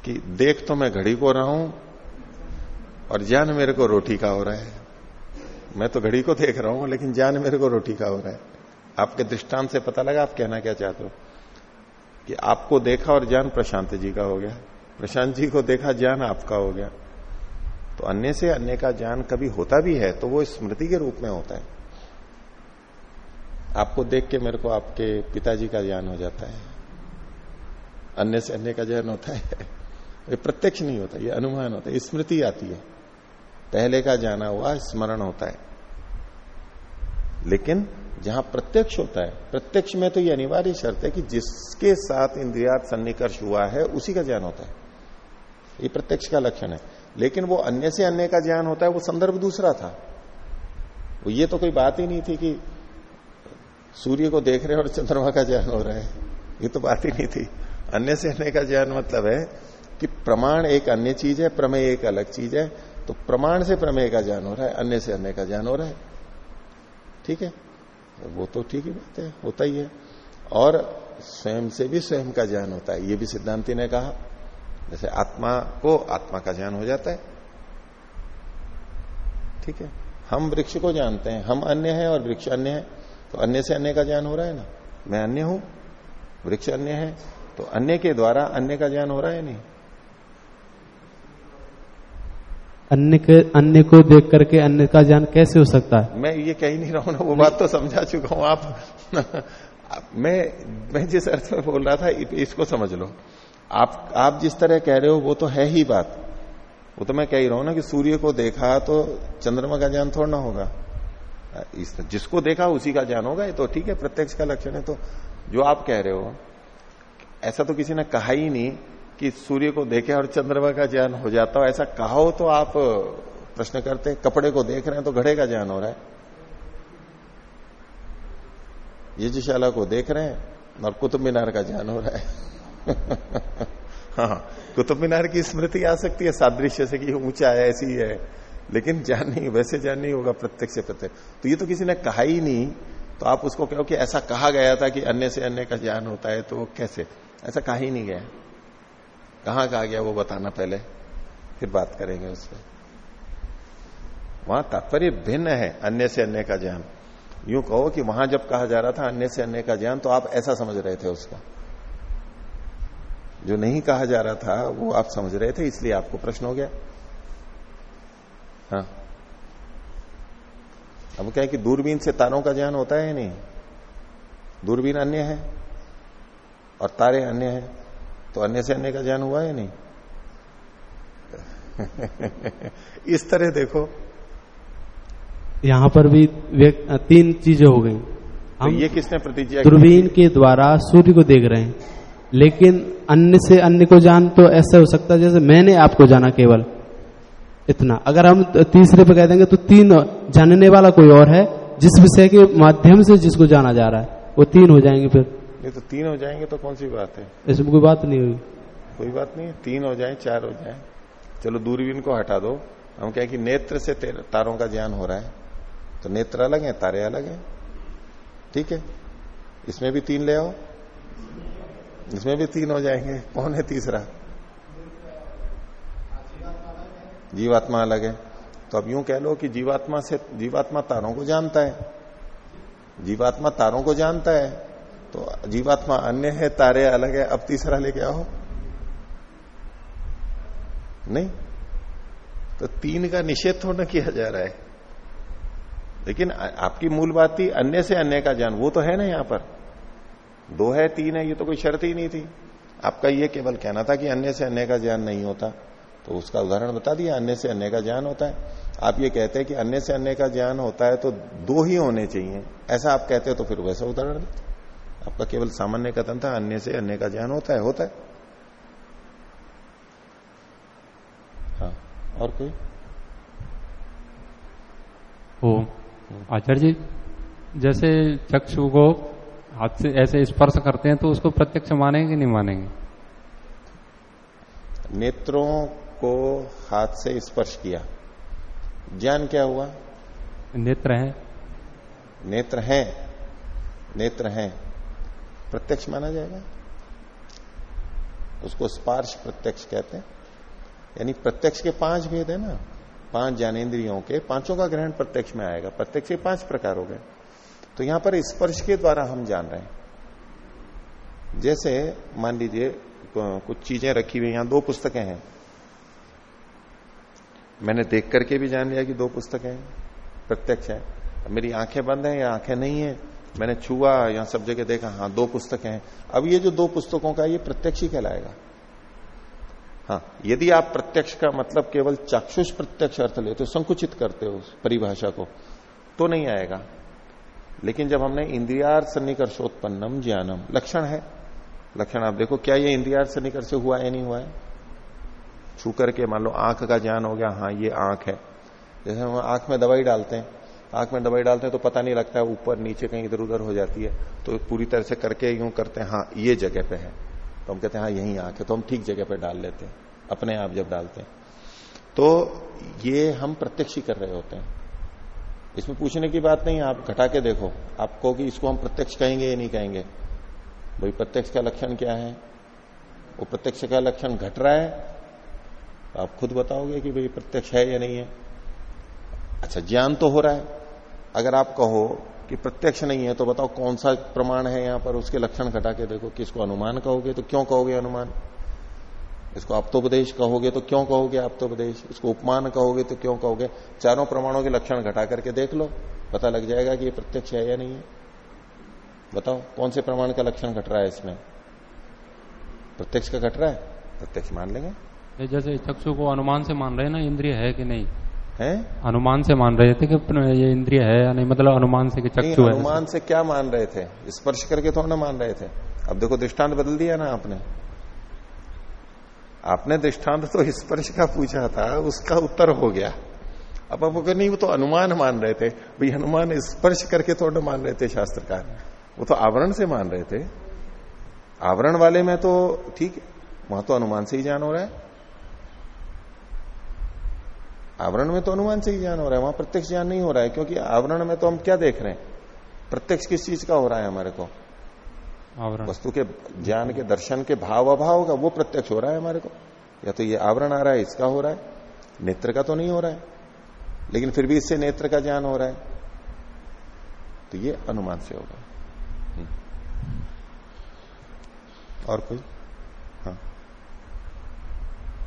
कि देख तो मैं घड़ी को रहा हूँ और ज्ञान मेरे को रोटी का हो रहा है। मैं तो घड़ी को देख रहा हूँ लेकिन ज्ञान मेरे को रोटी का हो रहा है। आपके दृष्टांत से पता लगा आप कहना क्या चाहते हो? कि आपको देखा और ज्ञान प्रशांत जी का हो गया। प्रशांत जी को देखा, ज्ञान आपका हो गया। तो अन्य से अन्य का ज्ञान कभी होता भी है तो वो स्मृति के रूप में होता है। आपको देख के मेरे को आपके पिताजी का ज्ञान हो जाता है। अन्य से अन्य का ज्ञान होता है। ये प्रत्यक्ष नहीं होता, ये अनुमान होता है स्मृति आती है। पहले का जाना हुआ, स्मरण होता है। लेकिन जहाँ प्रत्यक्ष होता है। प्रत्यक्ष में तो यह अनिवार्य शर्त है कि जिसके साथ इंद्रियात सन्निकर्ष हुआ है, उसी का ज्ञान होता है। ये प्रत्यक्ष का लक्षण है। लेकिन वो अन्य से अन्य का ज्ञान होता है, वो संदर्भ दूसरा था। वो ये तो कोई बात ही नहीं थी कि सूर्य को देख रहे और चंद्रमा का ज्ञान हो रहा है। ये तो बात ही नहीं थी। अन्य से अन्य का ज्ञान मतलब है कि प्रमाण एक अन्य चीज़ है, प्रमेय एक अलग चीज़ है। तो प्रमाण से प्रमेय का ज्ञान हो रहा है, अन्य से अन्य का ज्ञान हो रहा है। ठीक है? वो तो ठीक ही बात है, होता ही है। और स्वयं से भी स्वयं का ज्ञान होता है, ये भी सिद्धांति ने कहा। जैसे आत्मा को आत्मा का ज्ञान हो जाता है। ठीक है? हम वृक्ष को जानते हैं, हम अन्य हैं और वृक्ष अन्य है। तो अन्य से अन्य का ज्ञान हो रहा है ना? मैं अन्य हूँ, वृक्ष अन्य है तो अन्य के द्वारा अन्य का ज्ञान हो रहा है नहीं? अन्य के, अन्य को देख करके अन्य का ज्ञान कैसे हो सकता है? मैं ये कह ही नहीं रहा हूँ ना, वो बात तो समझा चुका हूँ आप। [LAUGHS] मैं मैं जिस अर्थ में बोल रहा था इसको समझ लो। आप आप जिस तरह कह रहे हो, वो तो है ही बात। वो तो मैं कह ही रहा हूँ ना कि सूर्य को देखा तो चंद्रमा का ज्ञान थोड़ा ना होगा। इस, जिसको देखा उसी का ज्ञान होगा, ये तो ठीक है, प्रत्यक्ष का लक्षण है। तो जो आप कह रहे हो, ऐसा तो किसी ने कहा ही नहीं कि सूर्य को देखे और चंद्रमा का ज्ञान हो जाता हो, ऐसा कहा हो तो आप प्रश्न करते कपड़े को देख रहे हैं तो घड़े का ज्ञान हो रहा है। यजशाला को देख रहे हैं और कुतुब मीनार का ज्ञान हो रहा है। [LAUGHS] हाँ कुतुब मीनार की स्मृति आ सकती है, सादृश्य से कि ऊँचा है, ऐसी है। लेकिन ज्ञान नहीं, वैसे ज्ञान नहीं होगा, प्रत्यक्ष प्रत्यक्ष। तो ये तो किसी ने कहा ही नहीं तो आप उसको कहो कि ऐसा कहा गया था कि अन्य से अन्य का ज्ञान होता है तो कैसे? ऐसा कहा ही नहीं गया। कहाँ कहा गया वो बताना पहले, फिर बात करेंगे उससे। वहाँ तात्पर्य भिन्न है, अन्य से अन्य का ज्ञान। यूँ कहो कि वहाँ जब कहा जा रहा था अन्य से अन्य का ज्ञान तो आप ऐसा समझ रहे थे उसको। जो नहीं कहा जा रहा था, वो आप समझ रहे थे, इसलिए आपको प्रश्न हो गया। हाँ। अब क्या है कि दूरबीन से तारों का ज्ञान होता है नहीं? दूरबीन अन्य है, और तारे अन्य है। तो अन्य से अन्य का ज्ञान हुआ या नहीं? [LAUGHS] इस तरह देखो। यहाँ पर भी तीन चीज़ें हो गई। तो हम ये किसने प्रतिज्ञा दूरबीन के द्वारा सूर्य को देख रहे हैं। लेकिन अन्य से अन्य को जान तो ऐसा हो सकता है जैसे मैंने आपको जाना केवल। इतना। अगर हम तीसरे पे कह देंगे तो तीन जानने वाला कोई और है जिस विषय के माध्यम से जिसको जाना जा रहा है। वो तीन हो जाएँगे फिर। ये तो तीन हो जाएँगे तो कौन सी बात है? इसमें कोई बात नहीं हुई। कोई बात नहीं तीन हो जाए चार हो जाए। चलो दूरबीन को हटा दो। हम कहें कि नेत्र से तारों का ज्ञान हो रहा है। तो नेत्र अलग है तारे अलग है। ठीक है? इसमें भी तीन ले आओ। इसमें भी तीन हो जाएँगे। कौन है तीसरा? जीवात्मा अलग है। तो अब यूँ कह लो कि जीवात्मा से जीवात्मा तारों को जानता है। जीवात्मा तारों को जानता है। तो जीवात्मा अन्य है, तारे अलग है, अब तीसरा लेके आओ। नहीं। तो तीन का निषेध थोड़ा किया जा रहा है। लेकिन आपकी मूल बात थी, अन्य से अन्य का ज्ञान, वो तो है ना यहाँ पर। दो है, तीन है, ये तो कोई शर्त ही नहीं थी। आपका ये केवल कहना था कि अन्य से अन्य का ज्ञान नहीं होता। तो उसका उदाहरण बता दिया, अन्य से अन्य का ज्ञान होता है। आप ये कहते हैं कि अन्य से अन्य का ज्ञान होता है तो दो ही होने चाहिए। ऐसा आप कहते हो तो फिर वैसा उदाहरण देते आपका केवल सामान्य कथन था अन्य से अन्य का ज्ञान होता है होता है। हाँ और कोई? हो आचार्य जी जैसे चक्षु को हाथ से ऐसे स्पर्श करते हैं तो उसको प्रत्यक्ष मानेंगे कि नहीं मानेंगे? नेत्रों को हाथ से स्पर्श किया। ज्ञान क्या हुआ? नेत्र है। नेत्र हैं नेत्र हैं। प्रत्यक्ष माना जाएगा। उसको स्पार्श प्रत्यक्ष कहते हैं। यानी प्रत्यक्ष के पाँच भेद है ना। पाँच ज्ञानेन्द्रियों के, पाँचों का ग्रहण प्रत्यक्ष में आएगा। प्रत्यक्ष के पाँच प्रकार हो गए। तो यहाँ पर स्पर्श के द्वारा हम जान रहे हैं। जैसे मान लीजिए कुछ चीज़ें रखी हुई यहाँ दो पुस्तकें हैं। मैंने देख करके भी जान लिया कि दो पुस्तकें हैं। प्रत्यक्ष है। मेरी आँखें बंद हैं या आँखें नहीं है? मैंने छुआ या सब जगह देखा हाँ दो पुस्तकें हैं। अब ये जो दो पुस्तकों का, ये प्रत्यक्ष ही कहलाएगा। हाँ यदि आप प्रत्यक्ष का मतलब केवल चाक्षुष प्रत्यक्ष अर्थ लेते हो, संकुचित करते हो उस परिभाषा को तो नहीं आएगा। लेकिन जब हमने इंद्रियार सन्निकर्षोत्पन्नम ज्ञानम, लक्षण है। लक्षण आप देखो, क्या ये इंद्रियार सन्निकर्ष से हुआ है, नहीं हुआ है? छू करके, मान लो, आँख का ज्ञान हो गया हाँ ये आँख है। जैसे हम आँख में दवाई डालते हैं आँख में दवाई डालते हैं तो पता नहीं लगता है ऊपर, नीचे कहीं इधर उधर हो जाती है। तो पूरी तरह से करके यूँ करते हैं हाँ ये जगह पे है। तो हम कहते हैं हाँ यही आँख है। तो हम ठीक जगह पे डाल लेते हैं, अपने आप जब डालते हैं। तो ये हम प्रत्यक्ष ही कर रहे होते हैं। इसमें पूछने की बात नहीं, आप घटा के देखो। आप कहो कि इसको हम प्रत्यक्ष कहेंगे या नहीं कहेंगे। भाई, प्रत्यक्ष का लक्षण क्या है? वो प्रत्यक्ष का लक्षण घट रहा है। तो आप खुद बताओगे कि भाई, प्रत्यक्ष है या नहीं है। अच्छा ज्ञान तो हो रहा है। अगर आप कहो कि प्रत्यक्ष नहीं है तो बताओ कौन सा प्रमाण है यहाँ पर, उसके लक्षण घटा के देखो किसको अनुमान कहोगे तो क्यों कहोगे अनुमान? इसको आप्तोपदेश कहोगे तो क्यों कहोगे आप्तोपदेश? इसको उपमान कहोगे तो क्यों कहोगे? चारों प्रमाणों के लक्षण घटा करके देख लो, पता लग जाएगा कि ये प्रत्यक्ष है या नहीं है। बताओ, कौन से प्रमाण का लक्षण घट रहा है इसमें? प्रत्यक्ष का घट रहा है? प्रत्यक्ष मान लेंगे। जैसे चक्षु को अनुमान से मान रहे हैं ना, इंद्रिय है कि नहीं? हैं? अनुमान से मान रहे थे कि ये इंद्रिय है या नहीं? मतलब अनुमान से कि चक्षु है अनुमान से क्या मान रहे थे? स्पर्श करके थोड़ा ना मान रहे थे। अब देखो दृष्टांत बदल दिया ना आपने। आपने दृष्टांत तो स्पर्श का पूछा था उसका उत्तर हो गया। अब आप नहीं वो तो अनुमान मान रहे थे। भाई अनुमान स्पर्श करके थोड़ा मान रहे थे शास्त्रकार। वो तो आवरण से मान रहे थे। आवरण वाले में तो ठीक है वहाँ तो अनुमान से ही जान हो रहा है। आवरण में तो अनुमान से ही ज्ञान हो रहा है वहाँ प्रत्यक्ष ज्ञान नहीं हो रहा है क्योंकि आवरण में तो हम क्या देख रहे हैं? प्रत्यक्ष किस चीज़ का हो रहा है हमारे को? आवरण। वस्तु के ज्ञान के दर्शन के भाव अभाव का वो प्रत्यक्ष हो रहा है हमारे को? या तो ये आवरण आ रहा है इसका हो रहा है? नेत्र का तो नहीं हो रहा है। लेकिन फिर भी इससे नेत्र का ज्ञान हो रहा है। तो ये अनुमान से होगा हम्म। और कोई? हाँ।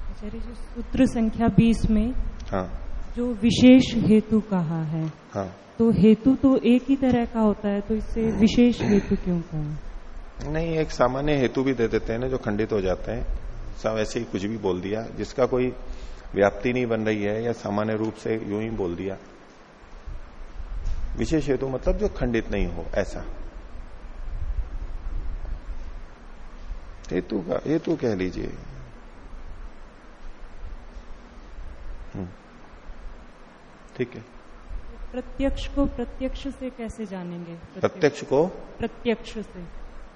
आचार्य जी सूत्र संख्या 20 में हाँ। जो विशेष हेतु कहा है। हाँ। तो हेतु तो एक ही तरह का होता है तो इससे विशेष हेतु क्यों कहा? नहीं एक सामान्य हेतु भी दे देते हैं ना जो खंडित हो जाते हैं। सब ऐसे ही कुछ भी बोल दिया जिसका कोई व्याप्ति नहीं बन रही है या सामान्य रूप से यूँ ही बोल दिया। विशेष हेतु मतलब जो खंडित नहीं हो ऐसा। हेतु का हेतु कह लीजिए। ठीक है। प्रत्यक्ष को प्रत्यक्ष से कैसे जानेंगे? प्रत्यक्ष को? प्रत्यक्ष से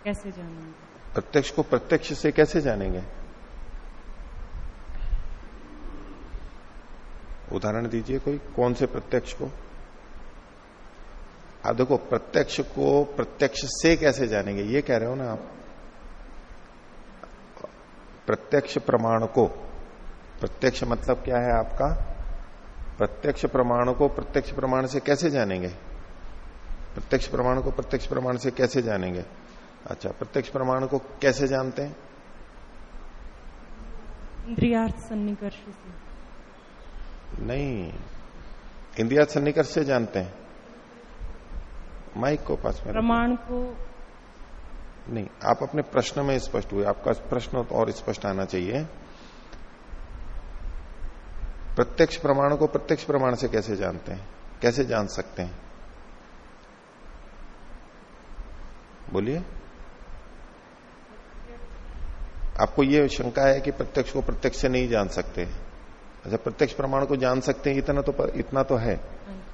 कैसे जानेंगे? प्रत्यक्ष को प्रत्यक्ष से कैसे जानेंगे? उदाहरण दीजिए कोई कौन से प्रत्यक्ष को? आप देखो प्रत्यक्ष को प्रत्यक्ष से कैसे जानेंगे? ये कह रहे हो ना आप। प्रत्यक्ष प्रमाण को। प्रत्यक्ष मतलब क्या है आपका? प्रत्यक्ष प्रमाण को प्रत्यक्ष प्रमाण से कैसे जानेंगे? प्रत्यक्ष प्रमाण को प्रत्यक्ष प्रमाण से कैसे जानेंगे? अच्छा प्रत्यक्ष प्रमाण को कैसे जानते हैं? इंद्रियार्थ सन्निकर्ष से। नहीं इंद्रिया सन्निकर्ष से जानते हैं। माइक को पास में प्रमाण को नहीं आप अपने प्रश्न में स्पष्ट हुए। आपका प्रश्न और स्पष्ट आना चाहिए। प्रत्यक्ष प्रमाण को प्रत्यक्ष प्रमाण से कैसे जानते हैं? कैसे जान सकते हैं? बोलिए। आपको ये शंका है कि प्रत्यक्ष को प्रत्यक्ष से नहीं जान सकते। अच्छा प्रत्यक्ष प्रमाण को जान सकते हैं इतना तो पर, इतना तो है।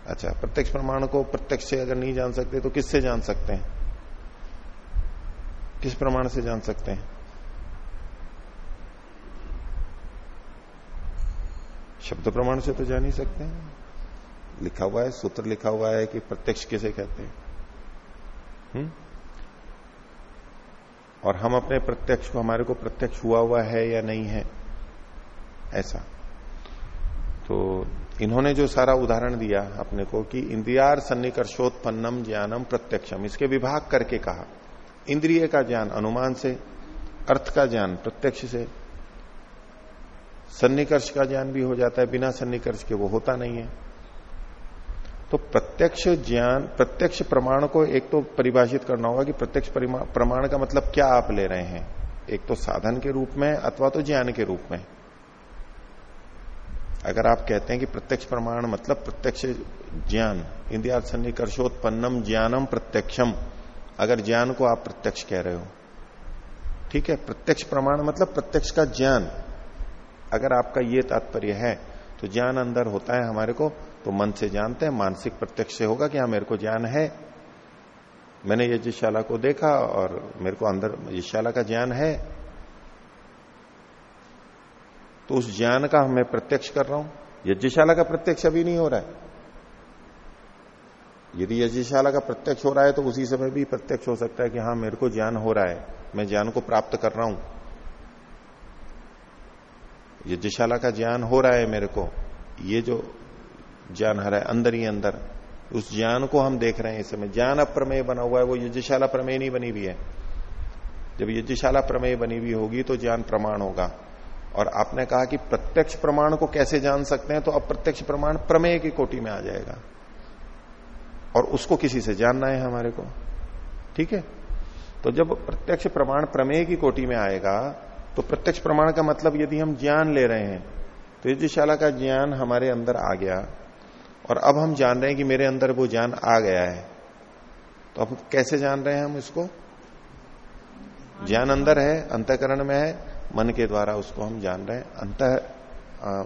अच्छा प्रत्यक्ष प्रमाण को प्रत्यक्ष से अगर नहीं जान सकते तो किससे जान सकते हैं? किस प्रमाण से जान सकते हैं? शब्द प्रमाण से तो जान ही सकते। हैं लिखा हुआ है, सूत्र लिखा हुआ है कि प्रत्यक्ष किसे कहते हैं। हुँ? और हम अपने प्रत्यक्ष को, हमारे को प्रत्यक्ष हुआ हुआ है या नहीं है, ऐसा। तो इन्होंने जो सारा उदाहरण दिया अपने को कि इंद्रियार सन्निकर्षोत्पन्नम ज्ञानम प्रत्यक्षम, इसके विभाग करके कहा। इंद्रिय का ज्ञान, अनुमान से, अर्थ का ज्ञान, प्रत्यक्ष से सन्निकर्ष का ज्ञान भी हो जाता है, बिना सन्निकर्ष के वो होता नहीं है। तो प्रत्यक्ष ज्ञान, प्रत्यक्ष प्रमाण को एक तो परिभाषित करना होगा कि प्रत्यक्ष प्रमाण का मतलब क्या आप ले रहे हैं। एक तो साधन के रूप में अथवा तो ज्ञान के रूप में। अगर आप कहते हैं कि प्रत्यक्ष प्रमाण मतलब प्रत्यक्ष ज्ञान इंदिरा सन्निकर्षोत्पन्नम ज्ञानम प्रत्यक्षम, अगर ज्ञान को आप प्रत्यक्ष कह रहे हो। ठीक है, प्रत्यक्ष प्रमाण मतलब प्रत्यक्ष का ज्ञान। अगर आपका ये तात्पर्य है तो ज्ञान अंदर होता है हमारे को तो मन से जानते हैं, मानसिक प्रत्यक्ष से होगा कि हाँ मेरे को ज्ञान है। मैंने यज्ञशाला को देखा और मेरे को अंदर यज्ञशाला का ज्ञान है। तो उस ज्ञान का मैं प्रत्यक्ष कर रहा हूँ। यज्ञशाला का प्रत्यक्ष अभी नहीं हो रहा है। यदि यज्ञशाला का प्रत्यक्ष हो रहा है तो उसी समय भी प्रत्यक्ष हो सकता है कि हाँ मेरे को ज्ञान हो रहा है। मैं ज्ञान को प्राप्त कर रहा हूँ। यज्ञशाला का ज्ञान हो रहा है मेरे को। ये जो ज्ञान हरा है, अंदर ही अंदर। उस ज्ञान को हम देख रहे हैं इस समय। ज्ञान अप्रमेय बना हुआ है, वो यज्ञशाला प्रमेय नहीं बनी हुई है। जब यज्ञशाला प्रमेय बनी हुई होगी तो ज्ञान प्रमाण होगा। और आपने कहा कि प्रत्यक्ष प्रमाण को कैसे जान सकते हैं तो अप्रत्यक्ष प्रमाण प्रमेय की कोटि में आ जाएगा। और उसको किसी से जानना है हमारे को। ठीक है? तो जब प्रत्यक्ष प्रमाण प्रमेय की कोटि में आएगा तो प्रत्यक्ष प्रमाण का मतलब यदि हम ज्ञान ले रहे हैं तो यज्ञशाला का ज्ञान हमारे अंदर आ गया, और अब हम जान रहे हैं कि मेरे अंदर वो ज्ञान आ गया है। तो अब कैसे जान रहे हैं हम इसको? ज्ञान अंदर है, अंतकरण में है, मन के द्वारा उसको हम जान रहे हैं, अंत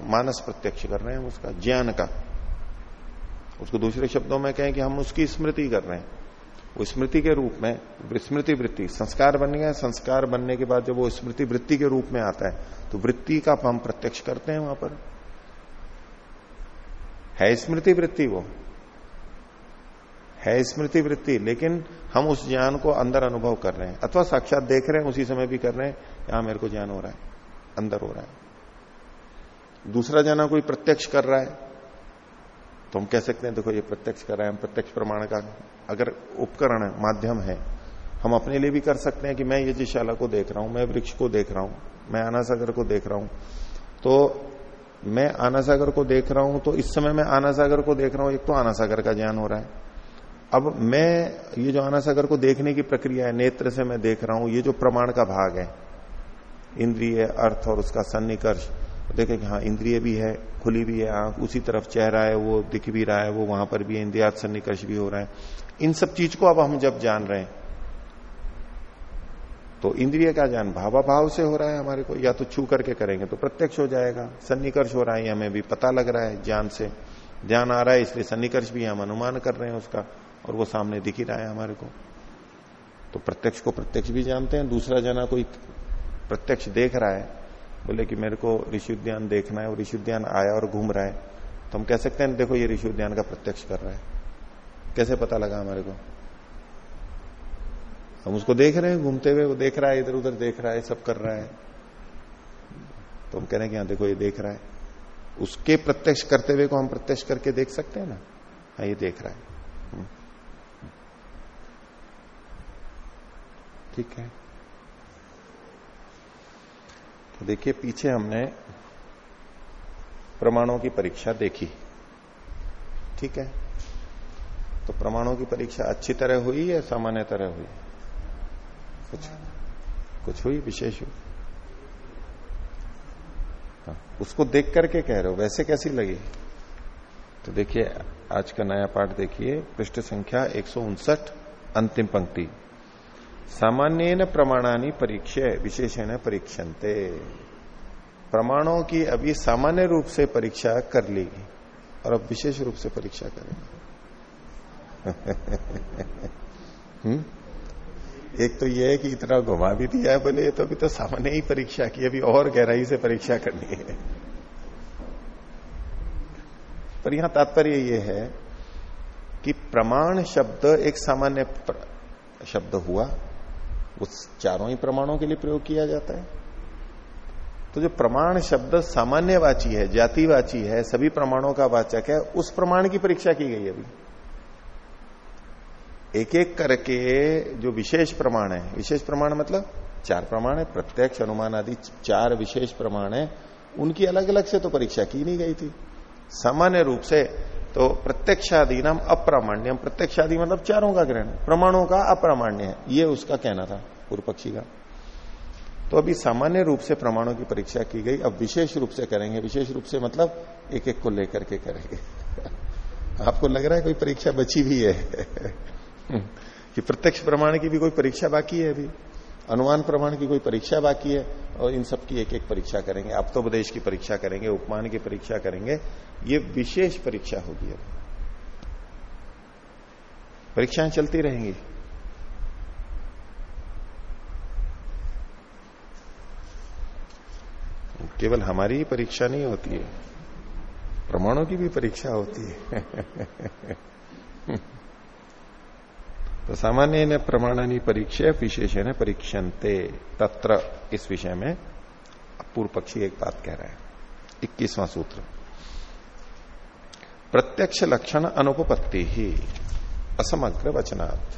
मानस प्रत्यक्ष कर रहे हैं उसका, ज्ञान का। उसको दूसरे शब्दों में कहें कि हम उसकी स्मृति कर रहे हैं। वो स्मृति के रूप में स्मृति वृत्ति, संस्कार बन गया, संस्कार बनने के बाद जब वो स्मृति वृत्ति के रूप में आता है तो वृत्ति का हम प्रत्यक्ष करते हैं वहाँ पर। है स्मृति वृत्ति वो। है स्मृति वृत्ति, लेकिन हम उस ज्ञान को अंदर अनुभव कर रहे हैं, अथवा साक्षात देख रहे हैं, उसी समय भी कर रहे हैं, यहाँ मेरे को ज्ञान हो रहा है, अंदर हो रहा है। दूसरा जाना कोई प्रत्यक्ष कर रहा है तो हम कह सकते हैं, देखो ये प्रत्यक्ष कर रहे हैं, हम प्रत्यक्ष प्रमाण का अगर उपकरण माध्यम है, हम अपने लिए भी कर सकते हैं कि मैं ये जिशाला को देख रहा हूँ, मैं वृक्ष को देख रहा हूँ, मैं आनासागर को देख रहा हूँ। तो मैं आनासागर को देख रहा हूँ तो इस समय मैं आनासागर को देख रहा हूँ, एक तो आनासागर का ज्ञान हो रहा है। अब मैं ये जो आनासागर को देखने की प्रक्रिया है, नेत्र से मैं देख रहा हूँ, ये जो प्रमाण का भाग है, इंद्रिय, अर्थ और उसका सन्निकर्ष देखे कि हाँ इंद्रिय भी है, खुली भी है, आँख उसी तरफ़ चेहरा है, वो दिख भी रहा है, वो वहाँ पर भी है, इंद्रियात सन्निकर्ष भी हो रहा है। इन सब चीज़ को अब हम जब जान रहे हैं तो इंद्रिय का ज्ञान भावाभाव से हो रहा है हमारे को, या तो छू करके करेंगे तो प्रत्यक्ष हो जाएगा, सन्निकर्ष हो रहा है, हमें भी पता लग रहा है ज्ञान से। ज्ञान आ रहा है, इसलिए सन्निकर्ष भी हम अनुमान कर रहे हैं उसका, और वो सामने दिख ही रहा है हमारे को। तो प्रत्यक्ष को प्रत्यक्ष भी जानते हैं, दूसरा जना कोई प्रत्यक्ष देख रहा है, बोले कि मेरे को ऋषि उद्यान देखना है, और ऋषि उद्यान आया और घूम रहा है। तो हम कह सकते हैं, देखो ये ऋषि उद्यान का प्रत्यक्ष कर रहा है। कैसे पता लगा हमारे को? हम उसको देख रहे हैं, घूमते हुए वो देख रहा है इधर उधर देख रहा है, सब कर रहा है। तो हम कह रहे हैं कि हाँ देखो, ये देख रहा है। उसके प्रत्यक्ष करते हुए को हम प्रत्यक्ष करके देख सकते हैं ना? हाँ ये देख रहा है। हम्म। ठीक है। तो देखिए, पीछे हमने प्रमाणों की परीक्षा देखी। ठीक है? तो प्रमाणों की परीक्षा अच्छी तरह हुई या सामान्य तरह हुई? कुछ कुछ हुई विशेष हुई? हाँ, उसको देख करके कह रहे हो वैसे कैसी लगी? तो देखिए आज का नया पाठ देखिए पृष्ठ संख्या एक सौ उनसठ अंतिम पंक्ति। सामान्य न प्रमाणानी परीक्षे विशेषण परीक्षंते प्रमाणों की अभी सामान्य रूप से परीक्षा कर ली और अब विशेष रूप से परीक्षा करेंगे। हम्म? एक तो यह है कि इतना घुमा भी दिया है बोले तो अभी तो सामान्य ही परीक्षा की, अभी और गहराई से परीक्षा करनी है। पर यहाँ तात्पर्य यह है कि प्रमाण शब्द एक सामान्य शब्द हुआ, उस चारों ही प्रमाणों के लिए प्रयोग किया जाता है। तो जो प्रमाण शब्द सामान्यवाची है, जातिवाची है, सभी प्रमाणों का वाचक है, उस प्रमाण की परीक्षा की गई अभी। एक एक करके जो विशेष प्रमाण है, विशेष प्रमाण मतलब चार प्रमाण है, प्रत्यक्ष, अनुमान आदि चार विशेष प्रमाण है, उनकी अलग अलग से तो परीक्षा की नहीं गई थी। सामान्य रूप से तो प्रत्यक्षादि नाम अप्रामाण्यम, प्रत्यक्षादि मतलब चारों का ग्रहण, प्रमाणों का अप्रामाण्य है, ये उसका कहना था पूर्व पक्षी का। तो अभी सामान्य रूप से प्रमाणों की परीक्षा की गई, अब विशेष रूप से करेंगे, विशेष रूप से मतलब एक एक को लेकर के करेंगे। [LAUGHS] आपको लग रहा है कोई परीक्षा बची भी है? [LAUGHS] कि प्रत्यक्ष प्रमाण की भी कोई परीक्षा बाकी है अभी। अनुमान प्रमाण की कोई परीक्षा बाकी है और इन सब की एक एक परीक्षा करेंगे। आप तो उपदेश की परीक्षा करेंगे, उपमान की परीक्षा करेंगे। ये विशेष परीक्षा होगी अब। परीक्षाएँ चलती रहेंगी। केवल हमारी ही परीक्षा नहीं होती है। प्रमाणों की भी परीक्षा होती है। [LAUGHS] तो सामान्य न प्रमाणानी परीक्षा विशेषण परीक्षणते तत्र इस विषय में पूर्व पक्षी एक बात कह रहा है। इक्कीसवां सूत्र। प्रत्यक्ष लक्षण अनुपपत्ति ही असमग्र वचनात्।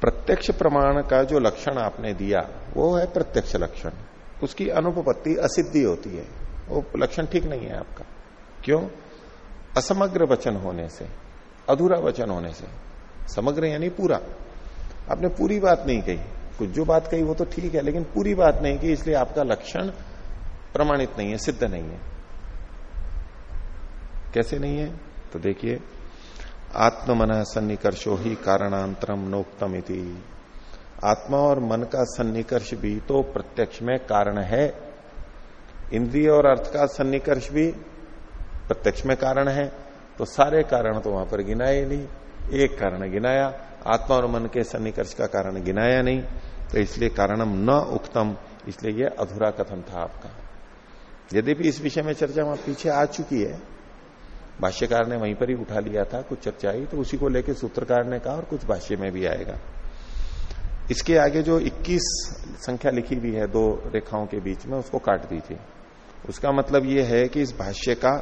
प्रत्यक्ष प्रमाण का जो लक्षण आपने दिया, वो है प्रत्यक्ष लक्षण। उसकी अनुपपत्ति असिद्धि होती है। वो लक्षण ठीक नहीं है आपका। क्यों? असमग्र वचन होने से, अधूरा वचन होने से। समग्र यानी पूरा। आपने पूरी बात नहीं कही। कुछ जो बात कही वो तो ठीक है, लेकिन पूरी बात नहीं की, इसलिए आपका लक्षण प्रमाणित नहीं है, सिद्ध नहीं है। कैसे नहीं है? तो देखिए आत्मन सन्निकर्षो ही कारणांतरम नोक्तम इति आत्मा और मन का सन्निकर्ष भी तो प्रत्यक्ष में कारण है। इंद्रिय और अर्थ का सन्निकर्ष भी प्रत्यक्ष में कारण है। तो सारे कारण तो वहाँ पर गिनाए नहीं। एक कारण गिनाया। आत्मा और मन के सन्निकर्ष का कारण गिनाया नहीं तो इसलिए कारणम न उक्तम, इसलिए यह अधूरा कथन था आपका। यद्यपि इस विषय में चर्चा वहाँ पीछे आ चुकी है। भाष्यकार ने वहीं पर ही उठा लिया था, कुछ चर्चा आई तो उसी को लेकर सूत्रकार ने कहा और कुछ भाष्य में भी आएगा। इसके आगे जो 21 संख्या लिखी हुई है, दो रेखाओं के बीच में, उसको काट दी थी। उसका मतलब यह है कि इस भाष्य का,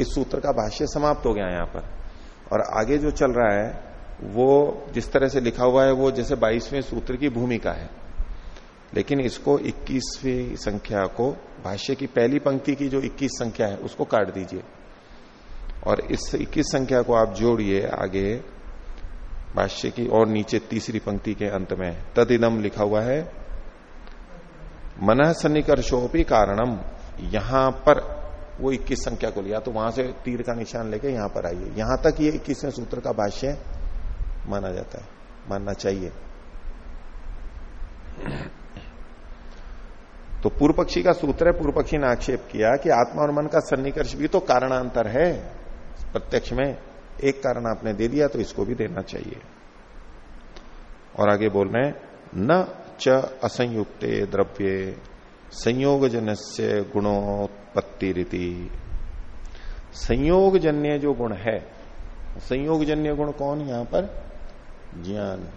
इस सूत्र का भाष्य समाप्त हो गया यहाँ पर। और आगे जो चल रहा है, वो जिस तरह से लिखा हुआ है, वो जैसे बाईसवें सूत्र की भूमिका है। लेकिन इसको 21वीं संख्या को, भाष्य की पहली पंक्ति की जो 21 संख्या है, उसको काट दीजिए। और इस 21 संख्या को आप जोड़िए आगे, भाष्य की और नीचे तीसरी पंक्ति के अंत में। तद तदिदम लिखा हुआ है, मन सन्निकर्षोपी कारणम, यहाँ पर वो 21 संख्या को लिया तो वहाँ से तीर का निशान लेके यहाँ पर आइए। यहाँ तक ये इक्कीसवें सूत्र का भाष्य माना जाता है, मानना चाहिए। तो पूर्व पक्षी का सूत्र है पूर्व पक्षी ने आक्षेप किया कि आत्मा और मन का सन्निकर्ष भी तो कारणांतर है। प्रत्यक्ष में एक कारण आपने दे दिया तो इसको भी देना चाहिए। और आगे बोल रहे न च असंयुक्त द्रव्य संयोग से गुणोत्पत्ति रीति। संयोग जन्य जो गुण है संयोग जन्य गुण कौन यहाँ पर? ज्ञान।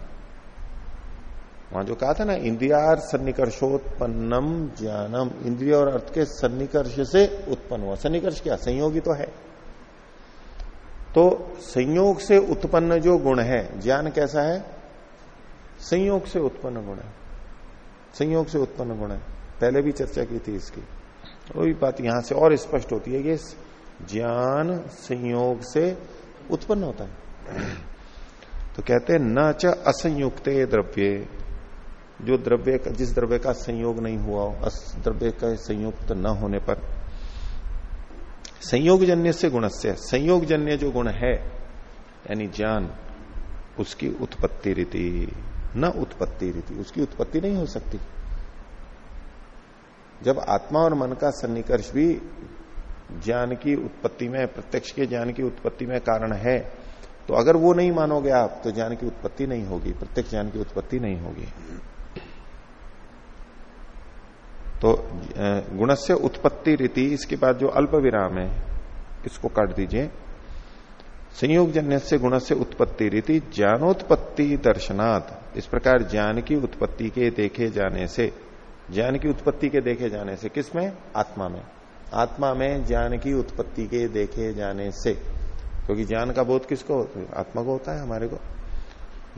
वहाँ जो कहा था ना इंद्रियार सन्निकर्षोत्पन्नम ज्ञानम। इंद्रिय और अर्थ के सन्निकर्ष से उत्पन्न हुआ। सन्निकर्ष क्या? संयोगी तो है। तो संयोग से उत्पन्न जो गुण है, ज्ञान कैसा है? संयोग से उत्पन्न गुण है। संयोग से उत्पन्न गुण है। पहले भी चर्चा की थी इसकी। वही बात यहाँ से और स्पष्ट होती है कि ज्ञान संयोग से उत्पन्न होता है। तो कहते हैं, न च असंयुक्त द्रव्य। जो द्रव्य का, जिस द्रव्य का संयोग नहीं हुआ हो द्रव्य का संयुक्त न होने पर। संयोग जन्य से गुण से संयोग जन्य जो गुण है, यानी ज्ञान, उसकी उत्पत्ति रीति। न उत्पत्ति रीति, उसकी उत्पत्ति नहीं हो सकती। जब आत्मा और मन का सन्निकर्ष भी ज्ञान की उत्पत्ति में, प्रत्यक्ष के ज्ञान की उत्पत्ति में कारण है तो अगर वो नहीं मानोगे आप तो ज्ञान की उत्पत्ति नहीं होगी, प्रत्यक्ष ज्ञान की उत्पत्ति नहीं होगी। तो गुण से उत्पत्ति रीति, इसके बाद जो अल्प विराम है, इसको काट दीजिए। संयोग जन्य से गुण से उत्पत्ति रीति, ज्ञानोत्पत्ति दर्शनात्, इस प्रकार ज्ञान की उत्पत्ति के देखे जाने से ज्ञान की उत्पत्ति के देखे जाने से किसमें आत्मा में। आत्मा में ज्ञान की उत्पत्ति के देखे जाने से। क्योंकि ज्ञान का बोध किसको आत्मा को होता है, हमारे को।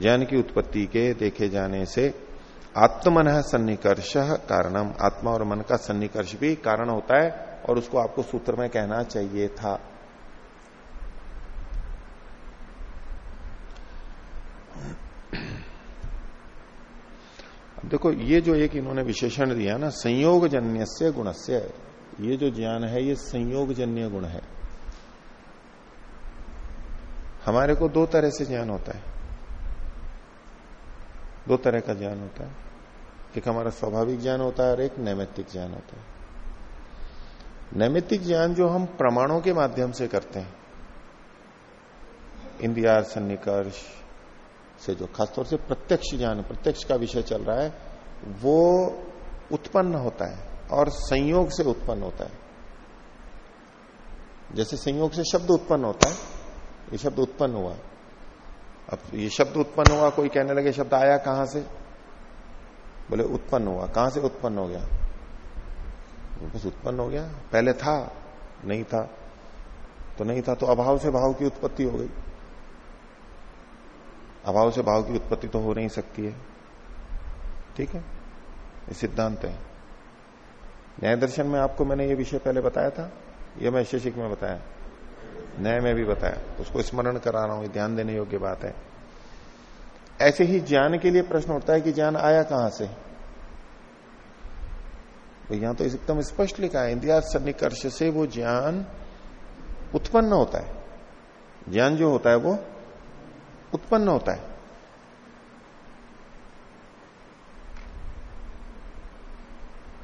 ज्ञान की उत्पत्ति के देखे जाने से आत्मन सन्निकर्ष कारणम। आत्मा और मन का सन्निकर्ष भी कारण होता है, और उसको आपको सूत्र में कहना चाहिए था। देखो, ये जो एक इन्होंने विशेषण दिया ना संयोग जन्य से गुण से ये जो ज्ञान है, ये संयोग जन्य गुण है। हमारे को दो तरह से ज्ञान होता है। दो तरह का ज्ञान होता है। एक हमारा स्वाभाविक ज्ञान होता है और एक नैमित्तिक ज्ञान होता है। नैमित्तिक ज्ञान जो हम प्रमाणों के माध्यम से करते हैं। इंदियार सन्निकर्ष से जो, खासतौर से प्रत्यक्ष ज्ञान, प्रत्यक्ष का विषय चल रहा है, वो उत्पन्न होता है और संयोग से उत्पन्न होता है। जैसे संयोग से शब्द उत्पन्न होता है, ये शब्द उत्पन्न हुआ। अब ये शब्द उत्पन्न हुआ, कोई कहने लगे, शब्द आया कहाँ से? बोले, उत्पन्न हुआ। कहाँ से उत्पन्न हो गया? बस उत्पन्न हो गया। पहले था, नहीं था। तो नहीं था तो अभाव से भाव की उत्पत्ति हो गई। अभाव से भाव की उत्पत्ति तो हो नहीं सकती है। ठीक है? ये सिद्धांत है। न्याय दर्शन में आपको मैंने ये विषय पहले बताया था, ये मैं शिशिक में बताया। न्याय में भी बताया। उसको स्मरण करा रहा हूँ ध्यान देने योग्य बात है। ऐसे ही ज्ञान के लिए प्रश्न उठता है कि ज्ञान आया कहाँ से? तो यहाँ तो एकदम स्पष्ट लिखा है इंदिरा सन्निकर्ष से वो ज्ञान उत्पन्न होता है। ज्ञान जो होता है वो उत्पन्न होता है।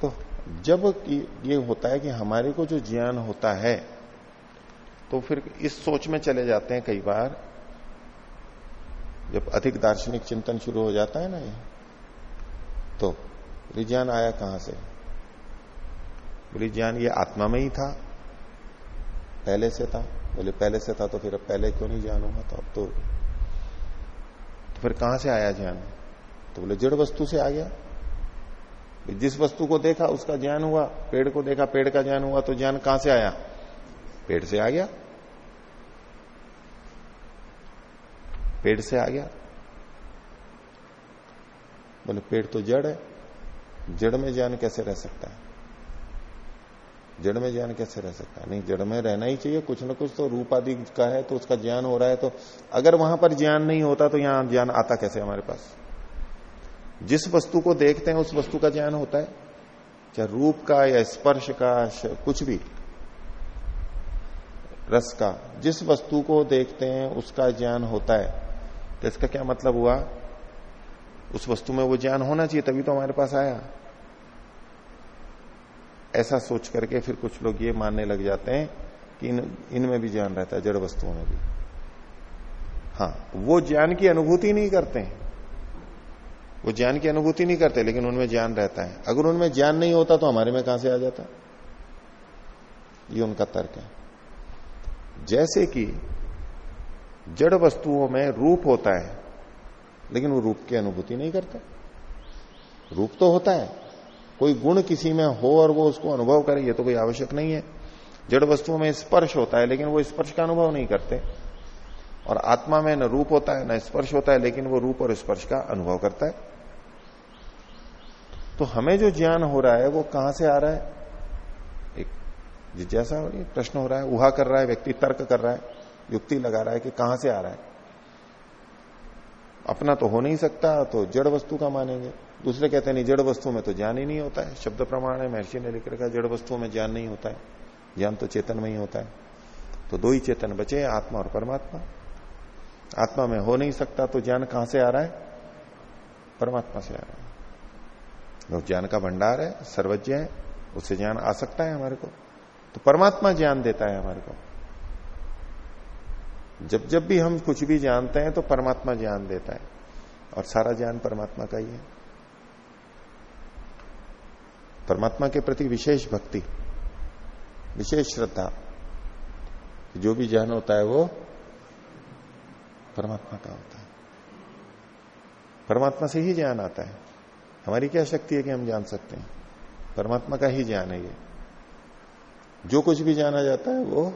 तो जब ये होता है कि हमारे को जो ज्ञान होता है तो फिर इस सोच में चले जाते हैं कई बार। जब अधिक दार्शनिक चिंतन शुरू हो जाता है ना ये तो ज्ञान आया कहाँ से? बोली ज्ञान ये आत्मा में ही था। पहले से था। बोले, पहले से था तो फिर अब पहले क्यों नहीं ज्ञान हुआ था? अब तो तो फिर कहाँ से आया ज्ञान? तो बोले, जड़ वस्तु से आ गया। जिस वस्तु को देखा, उसका ज्ञान हुआ। पेड़ को देखा, पेड़ का ज्ञान हुआ तो ज्ञान कहाँ से आया? पेड़ से आ गया। पेड़ से आ गया। बोले, पेड़ तो जड़ है। जड़ में ज्ञान कैसे रह सकता है? जड़ में ज्ञान कैसे रह सकता है? नहीं, जड़ में रहना ही चाहिए। कुछ ना कुछ तो रूप आदि का है तो उसका ज्ञान हो रहा है तो अगर वहाँ पर ज्ञान नहीं होता तो यहाँ ज्ञान आता कैसे हमारे पास? जिस वस्तु को देखते हैं, उस वस्तु का ज्ञान होता है। चाहे रूप का, या स्पर्श का कुछ भी, रस का, जिस वस्तु को देखते हैं, उसका ज्ञान होता है। तो इसका क्या मतलब हुआ? उस वस्तु में वो ज्ञान होना चाहिए, तभी तो हमारे पास आया। ऐसा सोच करके फिर कुछ लोग ये मानने लग जाते हैं कि इन, इनमें भी ज्ञान रहता है, जड़ वस्तुओं में भी। हाँ वो ज्ञान की अनुभूति नहीं करते हैं। वो ज्ञान की अनुभूति नहीं करते, लेकिन उनमें ज्ञान रहता है। अगर उनमें ज्ञान नहीं होता तो हमारे में कहाँ से आ जाता? ये उनका तर्क है। जैसे कि जड़ वस्तुओं में रूप होता है, लेकिन वो रूप की अनुभूति नहीं करता। रूप तो होता है। कोई गुण किसी में हो और वो उसको अनुभव करे, ये तो कोई आवश्यक नहीं है। जड़ वस्तुओं में स्पर्श होता है, लेकिन वो स्पर्श का अनुभव नहीं करते। और आत्मा में न रूप होता है, न स्पर्श होता है, लेकिन वो रूप और स्पर्श का अनुभव करता है। तो हमें जो ज्ञान हो रहा है, वो कहाँ से आ रहा है? एक जिज्ञासा हो रही है, प्रश्न हो रहा है, उहा कर रहा है, व्यक्ति तर्क कर रहा है, युक्ति लगा रहा है कि कहाँ से आ रहा है। अपना तो हो नहीं सकता तो जड़ वस्तु का मानेंगे। दूसरे कहते नहीं, जड़ वस्तु में तो ज्ञान ही नहीं होता है। शब्द प्रमाण है, महर्षि ने लिख रखा, जड़ वस्तुओं में ज्ञान नहीं होता है। ज्ञान तो चेतन में ही होता है। तो दो ही चेतन बचे, आत्मा और परमात्मा। आत्मा में हो नहीं सकता तो ज्ञान कहाँ से आ रहा है? परमात्मा से आ रहा है। तो ज्ञान का भंडार है, सर्वज्ञ है, उससे ज्ञान आ सकता है हमारे को। तो परमात्मा ज्ञान देता है हमारे को। जब जब भी हम कुछ भी जानते हैं तो परमात्मा ज्ञान देता है। और सारा ज्ञान परमात्मा का ही है। परमात्मा के प्रति विशेष भक्ति, विशेष श्रद्धा जो भी ज्ञान होता है वो परमात्मा का होता है। परमात्मा से ही ज्ञान आता है। हमारी क्या शक्ति है कि हम जान सकते हैं? परमात्मा का ही ज्ञान है ये। जो कुछ भी जाना जाता है वो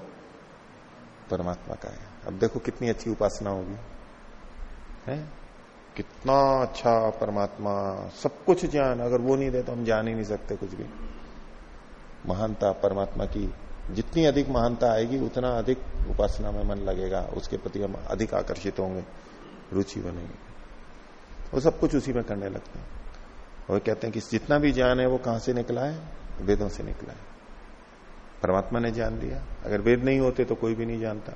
परमात्मा का है। अब देखो कितनी अच्छी उपासना होगी। है? कितना अच्छा परमात्मा, सब कुछ ज्ञान, अगर वो नहीं दे तो हम जान ही नहीं सकते कुछ भी। महानता परमात्मा की, जितनी अधिक महानता आएगी, उतना अधिक उपासना में मन लगेगा, उसके प्रति हम अधिक आकर्षित होंगे, रुचि बनेगी। वो सब कुछ उसी में करने लगते हैं। और कहते हैं कि जितना भी ज्ञान है, वो कहाँ से निकला है? वेदों से निकला है। परमात्मा ने जान दिया। अगर वेद नहीं होते तो कोई भी नहीं जानता।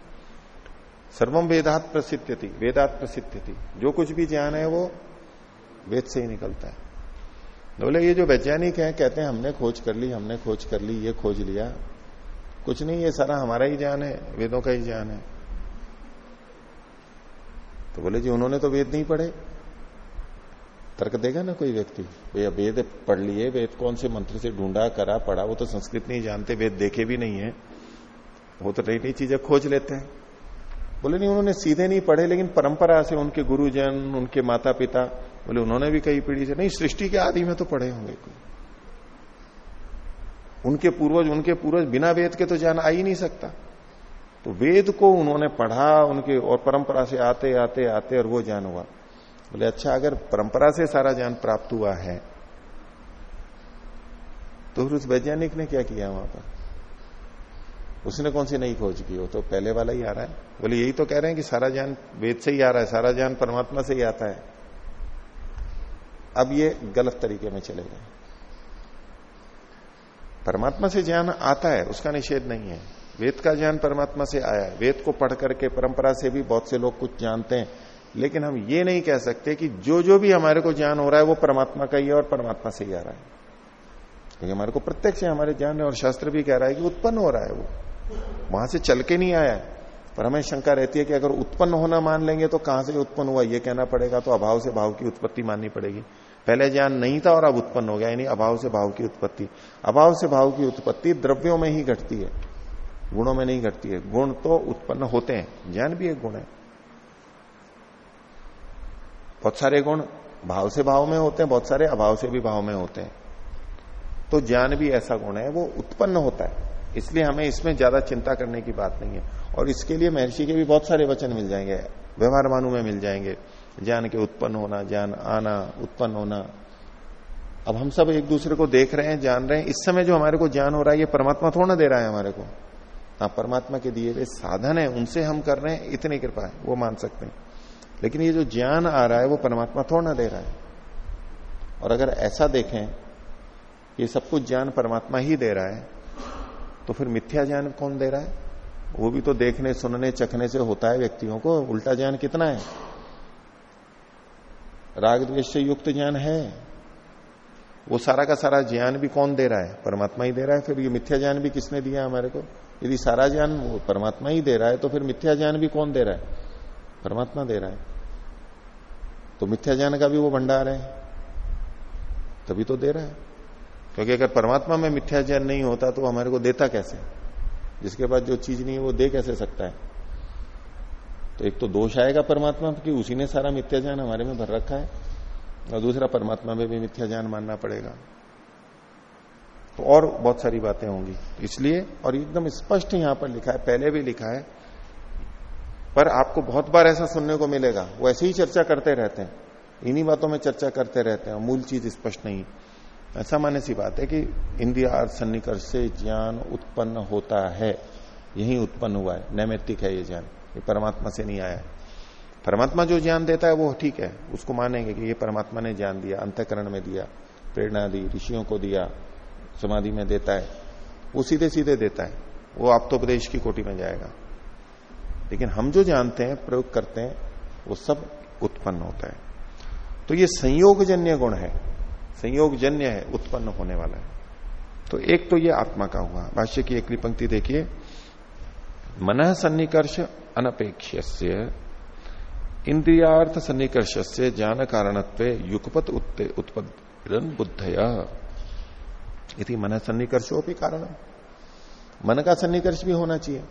सर्वम वेदात प्रसिद्ध थी वेदात प्रसिद्ध थी जो कुछ भी ज्ञान है वो वेद से ही निकलता है। बोले, ये जो वैज्ञानिक है, कहते हैं, हमने खोज कर ली, हमने खोज कर ली, ये खोज लिया। कुछ नहीं, ये सारा हमारा ही ज्ञान है, वेदों का ही ज्ञान है। तो बोले, जी, उन्होंने तो वेद नहीं पढ़े। तर्क देगा ना कोई व्यक्ति? भैया वेद पढ़ लिए, वेद कौन से मंत्र से ढूंढा, करा, पढ़ा, वो तो संस्कृत नहीं जानते, वेद देखे भी नहीं है। वो तो नई नई चीज़ें खोज लेते हैं। बोले, नहीं, उन्होंने सीधे नहीं पढ़े, लेकिन परंपरा से उनके गुरुजन, उनके माता पिता बोले, उन्होंने भी कई पीढ़ी से, नहीं, सृष्टि के आदि में तो पढ़े होंगे उनके पूर्वज उनके पूर्वज बिना वेद के तो जान आ ही नहीं सकता। तो वेद को उन्होंने पढ़ा, उनके और परंपरा से आते आते आते, और वो ज्ञान हुआ। बोले अच्छा अगर परंपरा से सारा ज्ञान प्राप्त हुआ है तो उस वैज्ञानिक ने क्या किया वहाँ पर? उसने कौन सी नई खोज की? हो तो पहले वाला ही आ रहा है। बोले, यही तो कह रहे हैं कि सारा ज्ञान वेद से ही आ रहा है, सारा ज्ञान परमात्मा से ही आता है। अब ये गलत तरीके में चले गए। परमात्मा से ज्ञान आता है, उसका निषेध नहीं है। वेद का ज्ञान परमात्मा से आया है। वेद को पढ़ करके, परंपरा से भी बहुत से लोग कुछ जानते हैं। लेकिन हम ये नहीं कह सकते कि जो जो भी हमारे को ज्ञान हो रहा है, वो परमात्मा का ही है और परमात्मा से ही आ रहा है। क्योंकि हमारे को प्रत्यक्ष हमारे ज्ञान और शास्त्र भी कह रहा है कि उत्पन्न हो रहा है वो। वहाँ से चल के नहीं आया। पर हमें शंका रहती है कि अगर उत्पन्न होना मान लेंगे तो कहाँ से उत्पन्न हुआ, ये कहना पड़ेगा। तो अभाव से भाव की उत्पत्ति माननी पड़ेगी। पहले ज्ञान नहीं था और अब उत्पन्न हो गया, यानी अभाव से भाव की उत्पत्ति। अभाव से भाव की उत्पत्ति द्रव्यों में ही घटती है, गुणों में नहीं घटती है। गुण तो उत्पन्न होते हैं। ज्ञान भी एक गुण है। बहुत सारे गुण भाव से भाव में होते हैं, बहुत सारे अभाव से भी भाव में होते हैं। तो ज्ञान भी ऐसा गुण है, वो उत्पन्न होता है। इसलिए हमें इसमें ज़्यादा चिंता करने की बात नहीं है। और इसके लिए महर्षि के भी बहुत सारे वचन मिल जाएँगे। व्यवहार मानु में मिल जाएँगे। ज्ञान के उत्पन्न होना, ज्ञान आना, उत्पन्न होना। अब हम सब एक दूसरे को देख रहे हैं, जान रहे हैं। इस समय जो हमारे को ज्ञान हो रहा है, ये परमात्मा थोड़ा दे रहा है हमारे को। हाँ परमात्मा के दिए हुए साधन है, उनसे हम कर रहे हैं, इतनी कृपा है, वो मान सकते हैं। लेकिन ये जो ज्ञान आ रहा है, वो परमात्मा थोड़ा दे रहा है। और अगर ऐसा देखें, ये सब कुछ ज्ञान परमात्मा ही दे रहा है तो फिर मिथ्या ज्ञान कौन दे रहा है? वो भी तो देखने, सुनने, चखने से होता है व्यक्तियों को। उल्टा ज्ञान कितना है? राग द्वेष से युक्त ज्ञान है। वो सारा का सारा ज्ञान भी कौन दे रहा है? परमात्मा ही दे रहा है। फिर ये मिथ्या ज्ञान भी किसने दिया हमारे को? यदि सारा ज्ञान परमात्मा ही दे रहा है तो फिर मिथ्या ज्ञान भी कौन दे रहा है? परमात्मा दे रहा है। तो मिथ्या ज्ञान का भी वो भंडार है। तभी तो दे रहा है। क्योंकि अगर परमात्मा में मिथ्या ज्ञान नहीं होता तो हमारे को देता कैसे? जिसके पास जो चीज़ नहीं है, वो दे कैसे सकता है? तो एक तो दोष आएगा परमात्मा कि उसी ने सारा मिथ्या ज्ञान हमारे में भर रखा है, और दूसरा परमात्मा में भी मिथ्या ज्ञान मानना पड़ेगा। तो और बहुत सारी बातें होंगी। इसलिए, और एकदम स्पष्ट यहाँ पर लिखा है, पहले भी लिखा है, पर आपको बहुत बार ऐसा सुनने को मिलेगा। वो ऐसे ही चर्चा करते रहते हैं। इन्हीं बातों में चर्चा करते रहते हैं मूल चीज़ स्पष्ट नहीं ऐसा माने सी बात है कि इंद्रिया सन्निकर्ष से ज्ञान उत्पन्न होता है, यही उत्पन्न हुआ है। नैमित्तिक है ये ज्ञान, ये परमात्मा से नहीं आया। परमात्मा जो ज्ञान देता है वो ठीक है, उसको मानेंगे कि ये परमात्मा ने ज्ञान दिया, अंतकरण में दिया, प्रेरणा दी, ऋषियों को दिया, समाधि में देता है, वो सीधे सीधे देता है, वो आप तो उपदेश की कोटि में जाएगा। लेकिन हम जो जानते हैं, प्रयोग करते हैं, वो सब उत्पन्न होता है। तो ये संयोगजन्य गुण है। संयोगजन्य है, उत्पन्न होने वाला है। तो एक तो ये आत्मा का हुआ। भाष्य की एकली पंक्ति देखिए। मन सन्निकर्ष अनपेक्ष इंद्रियार्थ सन्निकर्ष से ज्ञान कारणत्व युगपत उत्पन्न बुद्धया। यदि मन सन्निकर्षो भी कारण मन का सन्निकर्ष भी होना चाहिए।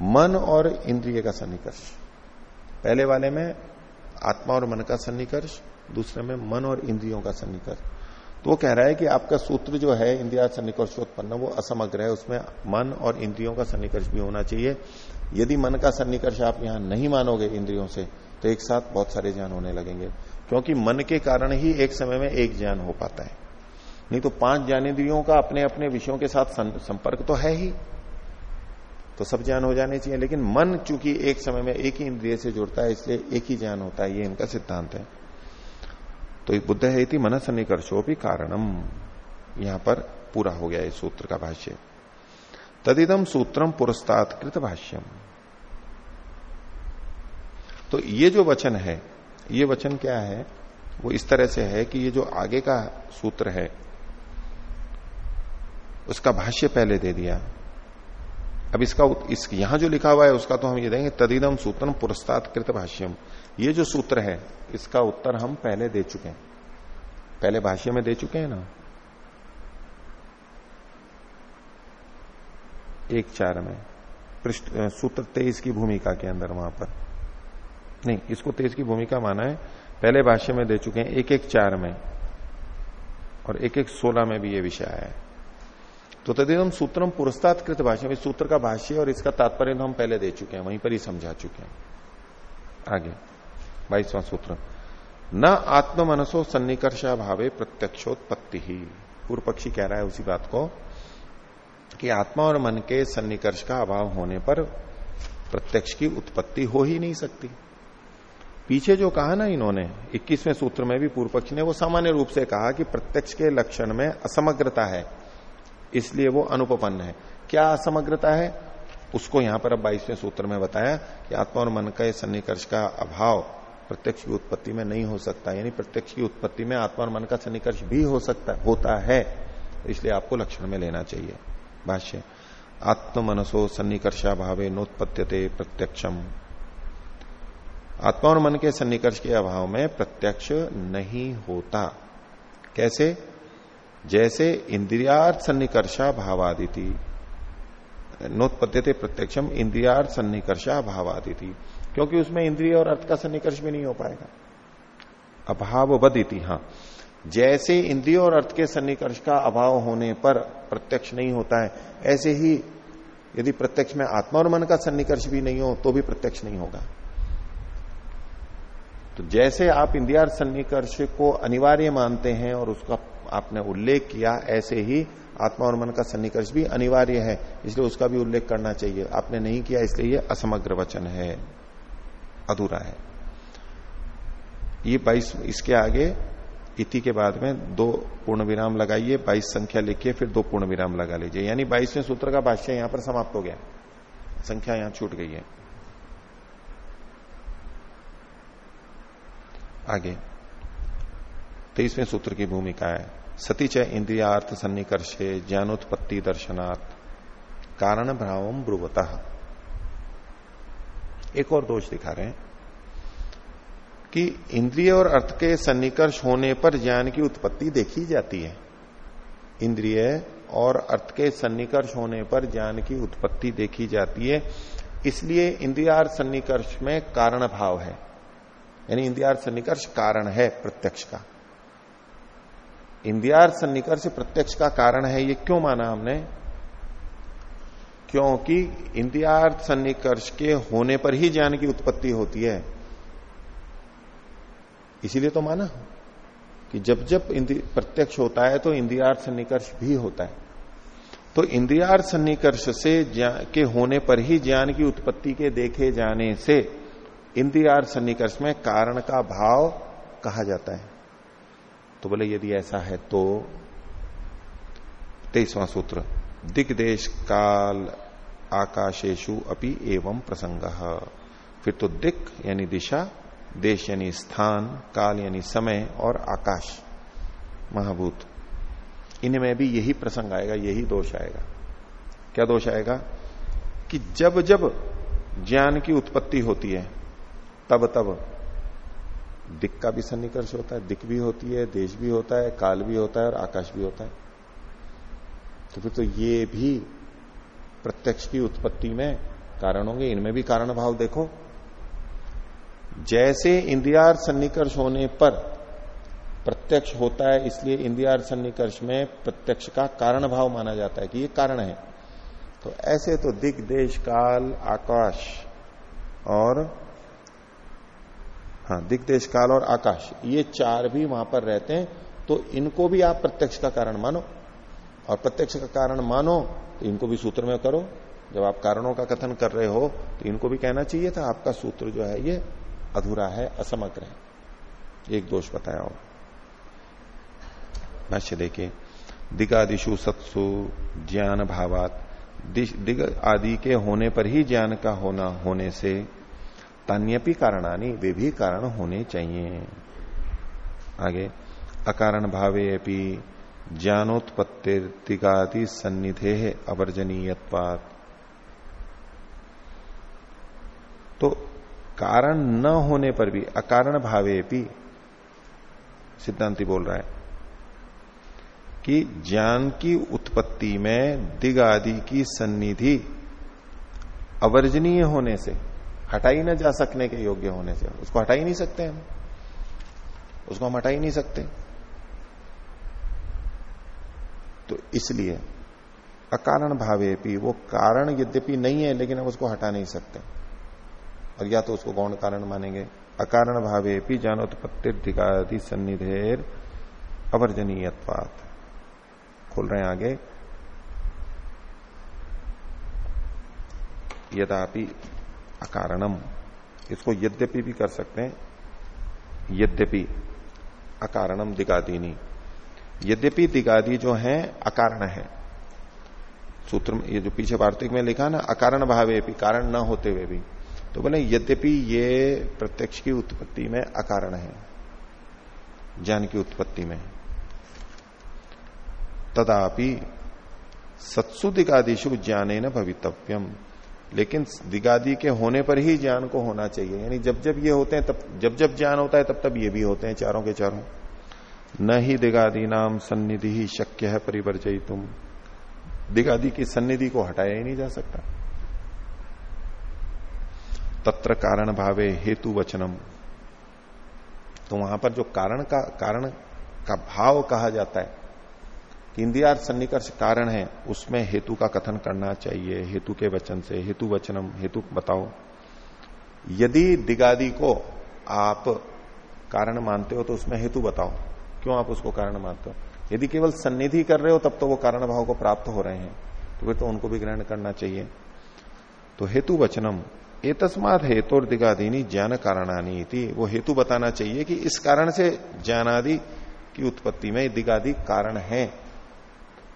मन और इंद्रिय का सन्निकर्ष। पहले वाले में आत्मा और मन का सन्निकर्ष दूसरे में मन और इंद्रियों का सन्निकर्ष। तो वो कह रहा है कि आपका सूत्र जो है इंद्रिया सन्निकर्षोत्पन्न वो असमग्र है, उसमें मन और इंद्रियों का सन्निकर्ष भी होना चाहिए। यदि मन का सन्निकर्ष आप यहाँ नहीं मानोगे इंद्रियों से तो एक साथ बहुत सारे ज्ञान होने लगेंगे, क्योंकि मन के कारण ही एक समय में एक ज्ञान हो पाता है। नहीं तो पाँच ज्ञानेन्द्रियों का अपने अपने विषयों के साथ संपर्क तो है ही। तो सब ज्ञान हो जाने चाहिए, लेकिन मन चूँकि एक समय में एक ही इंद्रिय से जुड़ता है, इसलिए एक ही ज्ञान होता है, ये इनका सिद्धांत है। तो बुद्ध है थी मन सन्निकर्षो भी कारणम। यहाँ पर पूरा हो गया इस सूत्र का भाष्य। तदिदम सूत्रम पुरस्तात कृत भाष्यम तो ये जो वचन है, ये वचन क्या है? वो इस तरह से है कि ये जो आगे का सूत्र है, उसका भाष्य पहले दे दिया। अब इसका इस, यहाँ जो लिखा हुआ है, उसका तो हम ये देंगे तदिदम सूत्रम पुरस्तात कृत भाष्यम ये जो सूत्र है, इसका उत्तर हम पहले दे चुके हैं। पहले भाष्य में दे चुके हैं ना? एक चार में। पृष्ठ सूत्र तेईस की भूमिका के अंदर वहाँ पर। नहीं, इसको तेईस की भूमिका माना है। पहले भाष्य में दे चुके हैं, एक एक चार में। और एक एक सोलह में भी ये विषय आया है। तो तदिदम सूत्रम पुरस्तात कृत भाष्य। इस सूत्र का भाष्य और इसका तात्पर्य हम पहले दे चुके हैं, वहीं पर ही समझा चुके हैं। आगे। बाईसवां सूत्र। न आत्म मनसो सन्निकर्षा भावे प्रत्यक्षोत्पत्ति ही। पूर्व पक्षी कह रहा है उसी बात को कि आत्मा और मन के सन्निकर्ष का अभाव होने पर प्रत्यक्ष की उत्पत्ति हो ही नहीं सकती। पीछे जो कहा ना इन्होंने 21वें सूत्र में भी पूर्व पक्ष ने वो सामान्य रूप से कहा कि प्रत्यक्ष के लक्षण में असमग्रता है, इसलिए वो अनुपन्न है। क्या असमग्रता है? उसको यहाँ पर अब बाईसवें सूत्र में बताया कि आत्मा और मन का सन्निकर्ष का अभाव प्रत्यक्ष की उत्पत्ति में नहीं हो सकता, यानी प्रत्यक्ष की उत्पत्ति में आत्मा और मन का सन्निकर्ष भी हो सकता, होता है, इसलिए आपको लक्षण में लेना चाहिए। भाष्य आत्म मनसो सन्निकर्षा भावे नोत्पत्त्यते प्रत्यक्षम। आत्मा और मन के सन्निकर्ष के अभाव में प्रत्यक्ष नहीं होता। कैसे? जैसे इंद्रियार्थ सन्निकर्षा भावादि थी प्रत्यक्षम, इंद्रियार्थ सन्निकर्षा भावादि क्योंकि उसमें इंद्रिय और अर्थ का सन्निकर्ष भी नहीं हो पाएगा। अभाव बदिति हाँ। जैसे इंद्रिय और अर्थ के सन्निकर्ष का अभाव होने पर प्रत्यक्ष नहीं होता है, ऐसे ही यदि प्रत्यक्ष में आत्मा और मन का सन्निकर्ष भी नहीं हो तो भी प्रत्यक्ष नहीं होगा। तो जैसे आप इंद्रिया सन्निकर्ष को अनिवार्य मानते हैं और उसका आपने उल्लेख किया, ऐसे ही आत्मा और मन का सन्निकर्ष भी अनिवार्य है, इसलिए उसका भी उल्लेख करना चाहिए। आपने नहीं किया, इसलिए यह असमग्र वचन है। अधूरा है। ये बाईस, इसके आगे, इति के बाद में दो पूर्ण विराम लगाइए, बाईस संख्या लिखिए, फिर दो पूर्ण विराम लगा लीजिए। यानी बाईसवें सूत्र का भाष्य यहाँ पर समाप्त हो गया। संख्या यहाँ छूट गई है। आगे, तेईसवें सूत्र की भूमिका है। सती सतीच इंद्रियार्थ सन्निकर्षे, ज्ञानोत्पत्ति दर्शनार्थ, कारण भावम ब्रुवता। एक और दोष दिखा रहे हैं कि इंद्रिय और अर्थ के सन्निकर्ष होने पर ज्ञान की उत्पत्ति देखी जाती है। इंद्रिय और अर्थ के सन्निकर्ष होने पर ज्ञान की उत्पत्ति देखी जाती है। इसलिए इंद्रियार्थ सन्निकर्ष में कारण भाव है। यानी इंद्रियार्थ सन्निकर्ष कारण है प्रत्यक्ष का। इंद्रियार्थ सन्निकर्ष प्रत्यक्ष का कारण है, ये क्यों माना हमने? क्योंकि इंद्रियार्थ सन्निकर्ष के होने पर ही ज्ञान की उत्पत्ति होती है। इसीलिए तो माना कि जब जब प्रत्यक्ष होता है तो इंद्रियार्थ सन्निकर्ष भी होता है। तो इंद्रियार्थ सन्निकर्ष से के होने पर ही ज्ञान की उत्पत्ति के देखे जाने से इंद्रियार्थ सन्निकर्ष में कारण का भाव कहा जाता है। तो बोले, यदि ऐसा है तो तेईसवां सूत्र। दिग्देश काल आकाशेशु अपि एवं प्रसंग। फिर तो दिक यानी दिशा, देश यानी स्थान, काल यानी समय और आकाश। महाभूत। इनमें भी यही प्रसंग आएगा, यही दोष आएगा। क्या दोष आएगा? कि जब जब ज्ञान की उत्पत्ति होती है, तब तब दिक का भी सन्निकर्ष होता है, दिक भी होती है, देश भी होता है, काल भी होता है और आकाश भी होता है। तो फिर तो ये भी प्रत्यक्ष की उत्पत्ति में कारण होंगे, इनमें भी कारण भाव देखो। जैसे इंद्रियार सन्निकर्ष होने पर प्रत्यक्ष होता है, इसलिए इंद्रियार सन्निकर्ष में प्रत्यक्ष का कारण भाव माना जाता है कि ये कारण है। तो ऐसे तो दिग, देश, काल, आकाश और हाँ दिग्देश काल और आकाश, ये चार भी वहाँ पर रहते हैं तो इनको भी आप प्रत्यक्ष का कारण मानो। और प्रत्यक्ष का कारण मानो तो इनको भी सूत्र में करो। जब आप कारणों का कथन कर रहे हो तो इनको भी कहना चाहिए था, आपका सूत्र जो है, ये अधूरा है, असमग्र है। एक दोष बताया और। भाष्य देखिए दिगादिशु सत्सु ज्ञान भावात। दिग आदि के होने पर ही ज्ञान का होना, होने से तान्यपि कारणानी, वे भी कारण होने चाहिए। आगे, अकारण भावे अपनी ज्ञानोत्पत्ति सन्निधे अवर्जनीयत्वात्। तो कारण न होने पर भी, अकारण भावे भी, सिद्धांति बोल रहा है कि ज्ञान की उत्पत्ति में दिग आदि की सन्निधि अवर्जनीय होने से, हटाई न जा सकने के योग्य होने से, उसको हटा ही नहीं सकते हम। उसको हम हटा ही नहीं सकते। तो इसलिए अकारण भावे भी, वो कारण यद्यपि नहीं है, लेकिन हम उसको हटा नहीं सकते। और या तो उसको गौण कारण मानेंगे। अकारण भावे भी जानोत्पत्ति सन्निधेर अवर्जनीयत्वात। खोल रहे हैं आगे। यदापि अकारणम। इसको यद्यपि भी कर सकते हैं। यद्यपि अकारणम दिगादीनी। यद्यपि दिगादी जो है, अकारण है। सूत्र ये जो पीछे वार्तिक में लिखा ना, अकारण भावे भी, कारण न होते हुए भी। तो बोले, यद्यपि ये प्रत्यक्ष की उत्पत्ति में अकारण है, ज्ञान की उत्पत्ति में। तदापि सत्सु दिगादिशु ज्ञाने न भवितव्यम। लेकिन दिगादि के होने पर ही ज्ञान को होना चाहिए। यानी जब जब ये होते हैं, तब, जब जब ज्ञान होता है, तब तब ये भी होते हैं, चारों के चारों। न ही दिगादि नाम सन्निधि ही शक्य है परिवर्जयी तुम दिगादि की सन्निधि को हटाया ही नहीं जा सकता। तत्र कारण भावे हेतु वचनम। तो वहाँ पर जो कारण का कारण का भाव कहा जाता है, कि इंदिहार सन्निकर्ष कारण है, उसमें हेतु का कथन करना चाहिए, हेतु के वचन से, हेतु वचनम, हेतु बताओ। यदि दिगादि को आप कारण मानते हो तो उसमें हेतु बताओ। क्यों आप उसको कारण मानते हो? यदि केवल सन्निधि कर रहे हो, तब तो वो कारण भाव को प्राप्त हो रहे हैं। तो फिर तो उनको भी ग्रहण करना चाहिए। तो हेतु वचनम ए तस्मात हेतु और दिगादीनी ज्ञान कारणानी थी वो हेतु बताना चाहिए कि इस कारण से ज्ञानादि की उत्पत्ति में दिगादि कारण है।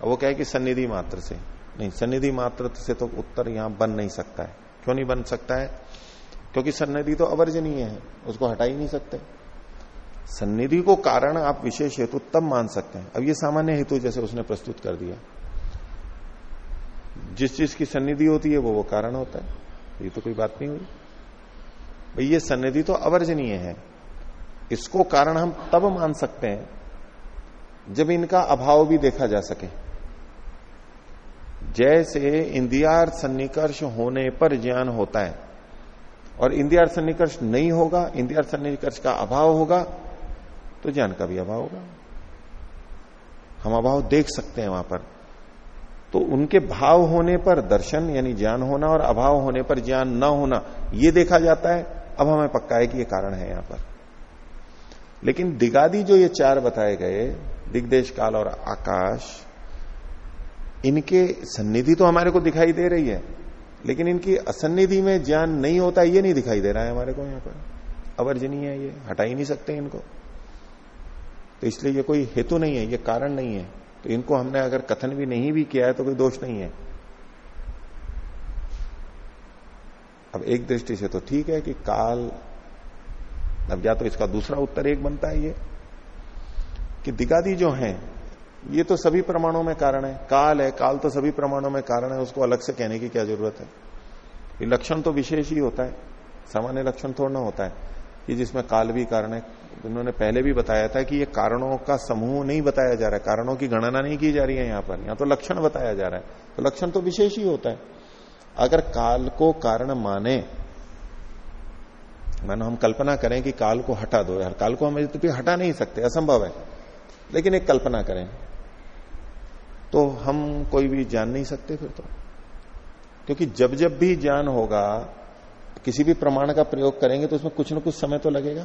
वो क्या है कि सन्निधि मात्र से। नहीं, सन्निधि मात्र से तो उत्तर यहाँ बन नहीं सकता है। क्यों नहीं बन सकता है? क्योंकि सन्निधि तो अवर्जनीय है, उसको हटा ही नहीं सकते। सन्निधि को कारण आप विशेष हेतु तब मान सकते हैं। अब ये सामान्य हेतु जैसे उसने प्रस्तुत कर दिया। जिस चीज़ की सन्निधि होती है, वो वो कारण होता है। ये तो कोई बात नहीं हुई। भाई, ये सन्निधि तो अवर्जनीय है। इसको कारण हम तब मान सकते हैं, जब इनका अभाव भी देखा जा सके। जैसे इंदियार सन्निकर्ष होने पर ज्ञान होता है, और इंदियार सन्निकर्ष नहीं होगा इंदियार सन्निकर्ष का अभाव होगा तो ज्ञान का भी अभाव होगा। हम अभाव देख सकते हैं वहाँ पर। तो उनके भाव होने पर दर्शन, यानी ज्ञान होना और अभाव होने पर ज्ञान न होना यह देखा जाता है। अब हमें पक्का है कि ये कारण है यहाँ पर। लेकिन दिगादी जो ये चार बताए गए, दिग्देश काल और आकाश, इनके सन्निधि तो हमारे को दिखाई दे रही है, लेकिन इनकी असन्निधि में ज्ञान नहीं होता, ये नहीं दिखाई दे रहा है हमारे को यहाँ पर। अवर्जनीय है ये, हटा ही नहीं सकते इनको। तो इसलिए ये कोई हेतु नहीं है, ये कारण नहीं है। तो इनको हमने अगर कथन भी नहीं भी किया है तो कोई दोष नहीं है। अब एक दृष्टि से तो ठीक है कि काल, अब या तो इसका दूसरा उत्तर एक बनता है ये, कि दिगादी जो है, ये तो सभी प्रमाणों में कारण है। काल है, काल तो सभी प्रमाणों में कारण है, उसको अलग से कहने की क्या ज़रूरत है? लक्षण तो विशेष ही होता है, सामान्य लक्षण थोड़ा ना होता है। कि जिसमें काल भी कारण है, उन्होंने पहले भी बताया था कि ये कारणों का समूह नहीं बताया जा रहा है। कारणों की गणना नहीं की जा रही है यहाँ पर। यहाँ तो लक्षण बताया जा रहा है। तो लक्षण तो विशेष ही होता है। अगर काल को कारण माने, मानो हम कल्पना करें कि काल को हटा दो, यार काल को हम तो भी हटा नहीं सकते, असंभव है। लेकिन एक कल्पना करें। तो हम कोई भी जान नहीं सकते फिर तो। क्योंकि जब जब भी ज्ञान होगा किसी भी प्रमाण का प्रयोग करेंगे तो उसमें कुछ ना कुछ समय तो लगेगा।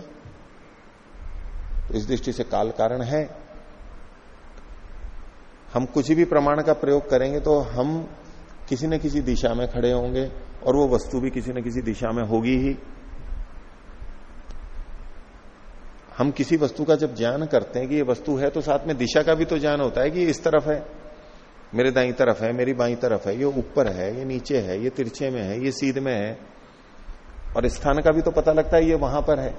तो इस दृष्टि से काल कारण है। हम कुछ भी प्रमाण का प्रयोग करेंगे तो हम किसी न किसी दिशा में खड़े होंगे और वो वस्तु भी किसी न किसी दिशा में होगी ही। हम किसी वस्तु का जब ज्ञान करते हैं कि ये वस्तु है तो साथ में दिशा का भी तो ज्ञान होता है कि इस तरफ़ है। मेरे दाई तरफ़ है, मेरी बाई तरफ़ है, ये ऊपर है, ये नीचे है, ये तिरछे में है, ये सीध में है। और स्थान का भी तो पता लगता है ये वहाँ पर है।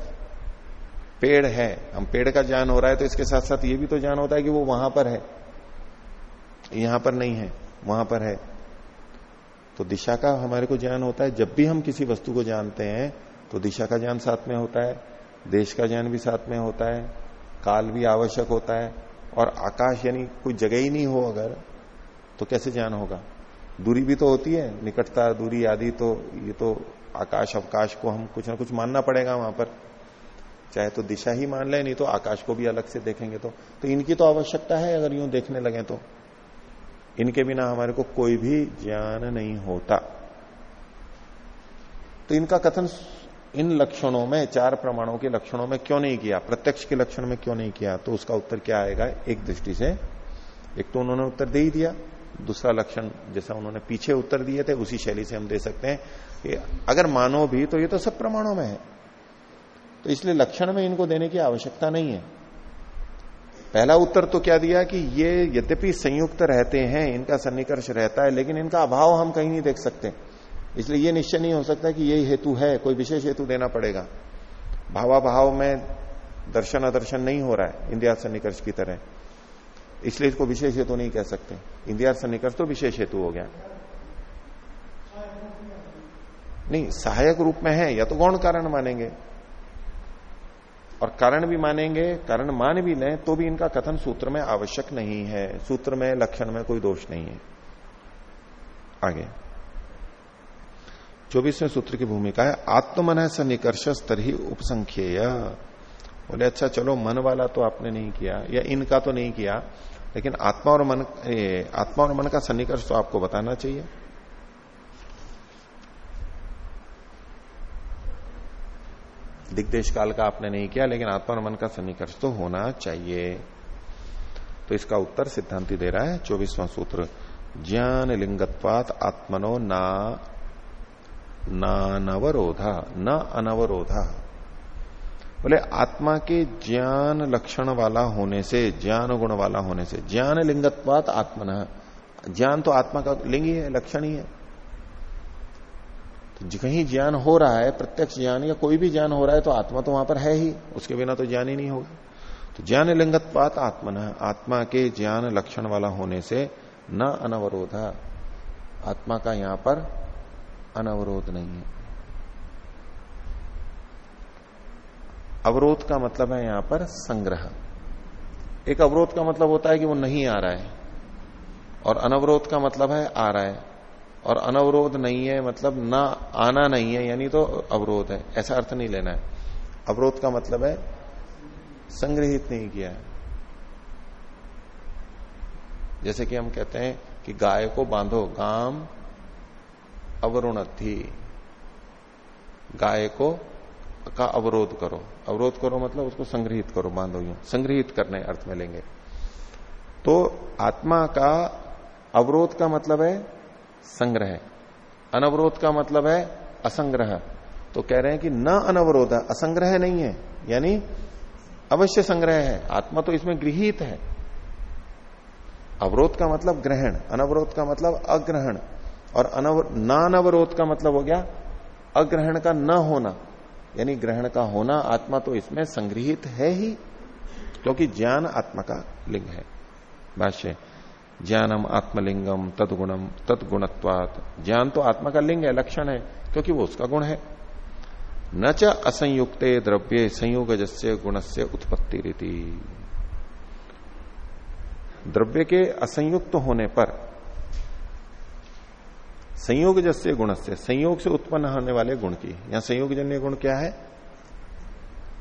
पेड़ है। हम पेड़ का ज्ञान हो रहा है तो इसके साथ साथ ये भी तो ज्ञान होता है कि वो वहाँ पर है। यहाँ पर नहीं है, वहाँ पर है। तो दिशा का हमारे को ज्ञान होता है। जब भी हम किसी वस्तु को जानते हैं तो दिशा का ज्ञान साथ में होता है, देश का ज्ञान भी साथ में होता है, काल भी आवश्यक होता है, और आकाश यानी कोई जगह ही नहीं हो अगर तो कैसे ज्ञान होगा? दूरी भी तो होती है, निकटता, दूरी, आदि तो ये तो आकाश अवकाश को हम कुछ ना कुछ मानना पड़ेगा वहाँ पर। चाहे तो दिशा ही मान ले, नहीं तो आकाश को भी अलग से देखेंगे तो। तो इनकी तो आवश्यकता है अगर यूँ देखने लगे तो। इनके बिना हमारे को कोई भी ज्ञान नहीं होता। तो इनका कथन इन लक्षणों में, चार प्रमाणों के लक्षणों में क्यों नहीं किया? प्रत्यक्ष के लक्षण में क्यों नहीं किया? तो उसका उत्तर क्या आएगा? एक दृष्टि से। एक तो उन्होंने उत्तर दे ही दिया। दूसरा लक्षण जैसा उन्होंने पीछे उत्तर दिए थे, उसी शैली से हम दे सकते हैं। कि अगर मानो भी तो ये तो सब प्रमाणों में है। तो इसलिए लक्षण में इनको देने की आवश्यकता नहीं है। पहला उत्तर तो क्या दिया कि ये यद्यपि संयुक्त रहते हैं, इनका सन्निकर्ष रहता है, लेकिन इनका अभाव हम कहीं नहीं देख सकते। इसलिए ये निश्चय नहीं हो सकता कि यही हेतु है, कोई विशेष हेतु देना पड़ेगा। भावाभाव में दर्शन अदर्शन नहीं हो रहा है इंदिरा सन्निकर्ष की तरह। इसलिए इसको विशेष हेतु नहीं कह सकते। इंदिरा सन्निकर्ष तो विशेष हेतु हो गया। नहीं, सहायक रूप में है, या तो गौण कारण मानेंगे। और कारण भी मानेंगे, कारण मान भी लें तो भी इनका कथन सूत्र में आवश्यक नहीं है। सूत्र में, लक्षण में कोई दोष नहीं है। आगे। चौबीसवें सूत्र की भूमिका है, आत्मन सन्निकर्ष ही उपसंख्येय। बोले अच्छा चलो, मन वाला तो आपने नहीं किया, या इनका तो नहीं किया, लेकिन आत्मा और मन आत्मा और मन का सन्निकर्ष तो आपको बताना चाहिए। दिग्देश काल का आपने नहीं किया, लेकिन आत्मा और मन का सन्निकर्ष तो होना चाहिए। तो इसका उत्तर सिद्धांति दे रहा है, चौबीसवां सूत्र, ज्ञान लिंगत्वात आत्मनो ना नानवरोधा न अनवरोधा। बोले, आत्मा के ज्ञान लक्षण वाला होने से, ज्ञान गुण वाला होने से, ज्ञान लिंगत्वात आत्मन, ज्ञान तो आत्मा का लिंग ही है, लक्षण ही है। तो कहीं ज्ञान हो रहा है, प्रत्यक्ष ज्ञान या कोई भी ज्ञान हो रहा है तो आत्मा तो वहाँ पर है ही। उसके बिना तो ज्ञान ही नहीं होगा। तो ज्ञान लिंगत्वात आत्मन आत्मा के ज्ञान लक्षण वाला होने से न अनवरोधा। आत्मा का यहाँ पर अनवरोध नहीं है। अवरोध का मतलब है यहाँ पर संग्रह। एक अवरोध का मतलब होता है कि वो नहीं आ रहा है। और अनवरोध का मतलब है आ रहा है। और अनवरोध नहीं है मतलब ना आना नहीं है, यानी तो अवरोध है, ऐसा अर्थ नहीं लेना है। अवरोध का मतलब है, संग्रहित नहीं किया है। जैसे कि हम कहते हैं कि गाय को बांधो, गाम अवरुण थी गाय को का अवरोध करो। अवरोध करो मतलब उसको संग्रहित करो, बांधो यूँ। संग्रहित करने अर्थ में लेंगे। तो आत्मा का अवरोध का मतलब है संग्रह अनवरोध का मतलब है असंग्रह। तो कह रहे हैं कि न अनवरोध असंग्रह नहीं है, यानी अवश्य संग्रह है। आत्मा तो इसमें गृहित है। अवरोध का मतलब ग्रहण, अनवरोध का मतलब अग्रहण, और अनवर नानवरोध का मतलब हो गया अग्रहण का न होना। यानी ग्रहण का होना आत्मा तो इसमें संग्रहित है ही, क्योंकि ज्ञान आत्मा का लिंग है। भाष्य ज्ञानम आत्मलिंगम तदगुणम तदगुणत्वात। ज्ञान तो आत्मा का लिंग है, लक्षण है, क्योंकि वो उसका गुण है। न च असंयुक्त द्रव्य संयोग गुण से उत्पत्ति रीति। द्रव्य के असंयुक्त होने पर संयोग जस्य गुण से संयोग से उत्पन्न होने वाले गुण की, यहाँ संयोग जन्य गुण क्या है?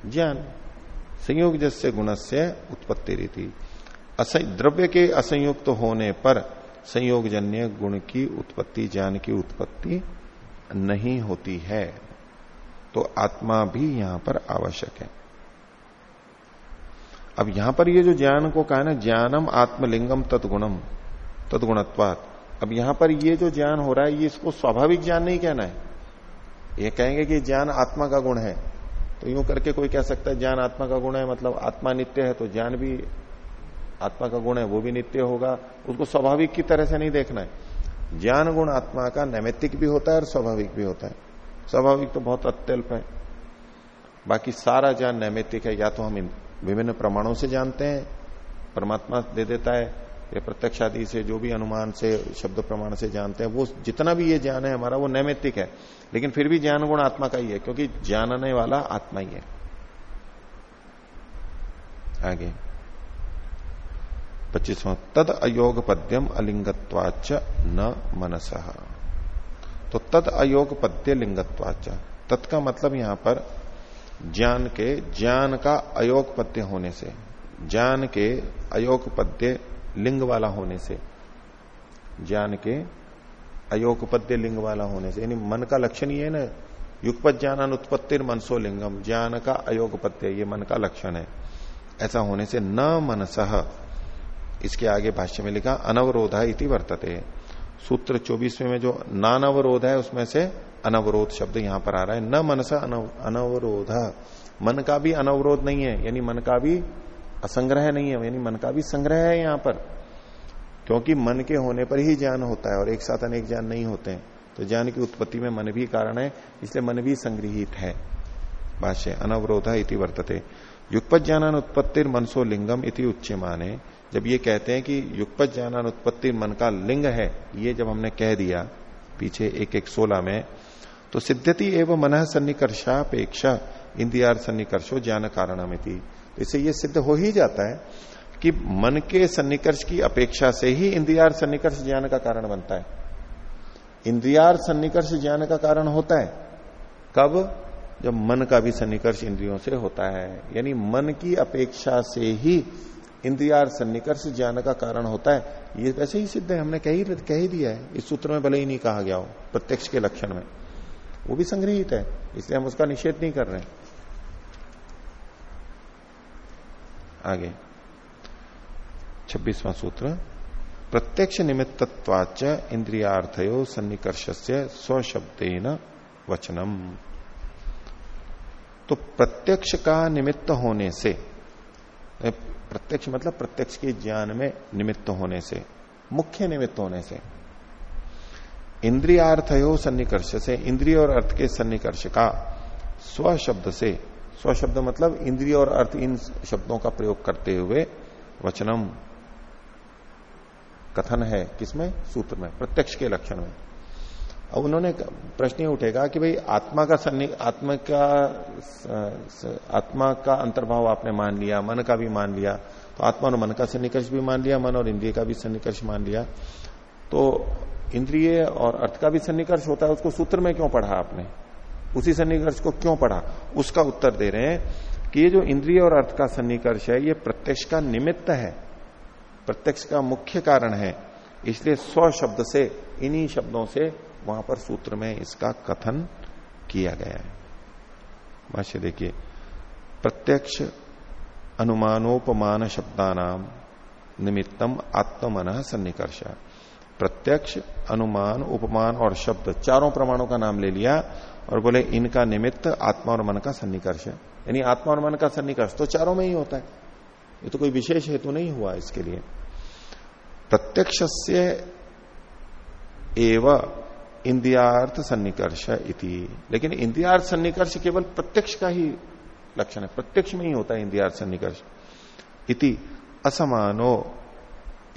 ज्ञान। संयोग जस्य गुण से उत्पत्ति रीति। द्रव्य के असंयुक्त होने पर संयोगजन्य गुण की उत्पत्ति, ज्ञान की उत्पत्ति नहीं होती है। तो आत्मा भी यहाँ पर आवश्यक है। अब यहाँ पर ये जो ज्ञान को कहा ना, ज्ञानम आत्मलिंगम तदगुणम तत्गुणत्वात अब यहाँ पर ये जो ज्ञान हो रहा है, ये इसको स्वाभाविक ज्ञान नहीं कहना है। ये कहेंगे कि ज्ञान आत्मा का गुण है। तो यूँ करके कोई कह सकता है, ज्ञान आत्मा का गुण है मतलब आत्मा नित्य है तो ज्ञान भी आत्मा का गुण है, वो भी नित्य होगा। उसको स्वाभाविक की तरह से नहीं देखना है। ज्ञान गुण आत्मा का नैमित्तिक भी होता है और स्वाभाविक भी होता है। स्वाभाविक तो बहुत अत्यल्प है। बाकी सारा ज्ञान नैमित्तिक है, या तो हम विभिन्न प्रमाणों से जानते हैं, परमात्मा दे देता है, या प्रत्यक्ष आदि से, जो भी अनुमान से, शब्द प्रमाण से जानते हैं, वो जितना भी ये ज्ञान है हमारा, वो नैमित्तिक है। लेकिन फिर भी ज्ञान गुण आत्मा का ही है, क्योंकि जानने वाला आत्मा ही है। आगे। पच्चीसवां, तद अयोग पद्यम अलिंगत्वाच न मनस। तो तद अयोग पद्य लिंगत्वाच तत्का मतलब यहाँ पर ज्ञान के, ज्ञान का अयोग पद्य होने से, ज्ञान के अयोग पद्य लिंग वाला होने से, ज्ञान के अयोग पद्य लिंग वाला होने से, यानी मन का लक्षण ये है ना युगपत ज्ञान उत्पत्तिर मनसो लिंगम, ज्ञान का अयोग पद्य ये मन का लक्षण है। ऐसा होने से न मनसह इसके आगे भाष्य में लिखा, अनवरोधा इति वर्तते। सूत्र चौबीसवें में जो नानवरोध है, उसमें से अनवरोध शब्द यहाँ पर आ रहा है। न मनसा अनवरोध। मन का भी अनवरोध नहीं है, यानी मन का भी असंग्रह नहीं है, यानी मन का भी संग्रह है यहाँ पर। क्योंकि मन के होने पर ही ज्ञान होता है और एक साथ अनेक ज्ञान नहीं होते हैं। तो ज्ञान की उत्पत्ति में मन भी कारण है, इसलिए मन भी संग्रहित है। भाष्य, अनवरोधा इति वर्तते। युगपत ज्ञान उत्पत्तिर मनसो लिंगम इति उच्च माने जब ये कहते हैं कि युगपत ज्ञान उत्पत्ति मन का लिंग है, ये जब हमने कह दिया, पीछे एक एक सोलह में तो सिद्धति एवं मन सन्निकर्षापेक्षा इंदियार सन्निकर्षो ज्ञान कारण तो इससे ये सिद्ध हो ही जाता है कि मन के सन्निकर्ष की अपेक्षा से ही इंदियार सन्निकर्ष ज्ञान का कारण बनता है। इंद्रियार सन्निकर्ष ज्ञान का कारण होता है। कब? जब मन का भी सन्निकर्ष इंद्रियों से होता है। यानी मन की अपेक्षा से ही इंद्रियार सन्निकर्ष ज्ञान का कारण होता है। ये वैसे ही सिद्ध है, हमने कह ही कह ही दिया है। इस सूत्र में भले ही नहीं कहा गया हो, प्रत्यक्ष के लक्षण में। वो भी संग्रहित है, इसलिए हम उसका निषेध नहीं कर रहे आगे। छब्बीसवां सूत्र, प्रत्यक्ष निमित्तवाच इंद्रियार्थयो सन्निकर्ष से स्वशब्देन वचनम। तो प्रत्यक्ष का निमित्त होने से प्रत्यक्ष मतलब प्रत्यक्ष के ज्ञान में निमित्त होने से, मुख्य निमित्त होने से। इंद्रियार्थयो सन्निकर्ष से, इंद्रिय और अर्थ के सन्निकर्ष का स्व शब्द से, स्व शब्द मतलब इंद्रिय और अर्थ इन शब्दों का प्रयोग करते हुए वचनम, कथन है किसमें? सूत्र में, प्रत्यक्ष के लक्षण में। अब उन्होंने प्रश्न ये उठेगा कि भाई आत्मा का सन्नि, आत्मा का आत्मा का अंतर्भाव आपने मान लिया, मन का भी मान लिया तो आत्मा और मन का सन्निकर्ष भी मान लिया, मन और इंद्रिय का भी सन्निकर्ष मान लिया। तो इंद्रिय और अर्थ का भी सन्निकर्ष होता है, उसको सूत्र में क्यों पढ़ा आपने? उसी सन्निकर्ष को क्यों पढ़ा? उसका उत्तर दे रहे हैं कि ये जो इंद्रिय और अर्थ का सन्निकर्ष है, ये प्रत्यक्ष का निमित्त है। प्रत्यक्ष का मुख्य कारण है। इसलिए स्व शब्द से, इन्हीं शब्दों से वहाँ पर सूत्र में इसका कथन किया गया है। भाष्य देखिए, प्रत्यक्ष अनुमानोपमान शब्दानाम निमित्तम आत्मन सन्निकर्ष। प्रत्यक्ष अनुमान, उपमान और शब्द चारों प्रमाणों का नाम ले लिया और बोले, इनका निमित्त आत्मा और मन का सन्निकर्ष है। यानी आत्मा और मन का सन्निकर्ष तो चारों में ही होता है। ये तो कोई विशेष हेतु नहीं हुआ इसके लिए। प्रत्यक्ष से एव इंद्रियार्थ सन्निकर्ष इति। लेकिन इंद्रियार्थ सन्निकर्ष केवल प्रत्यक्ष का ही लक्षण है। प्रत्यक्ष में ही होता है इंद्रियार्थ सन्निकर्ष। इति असमानो।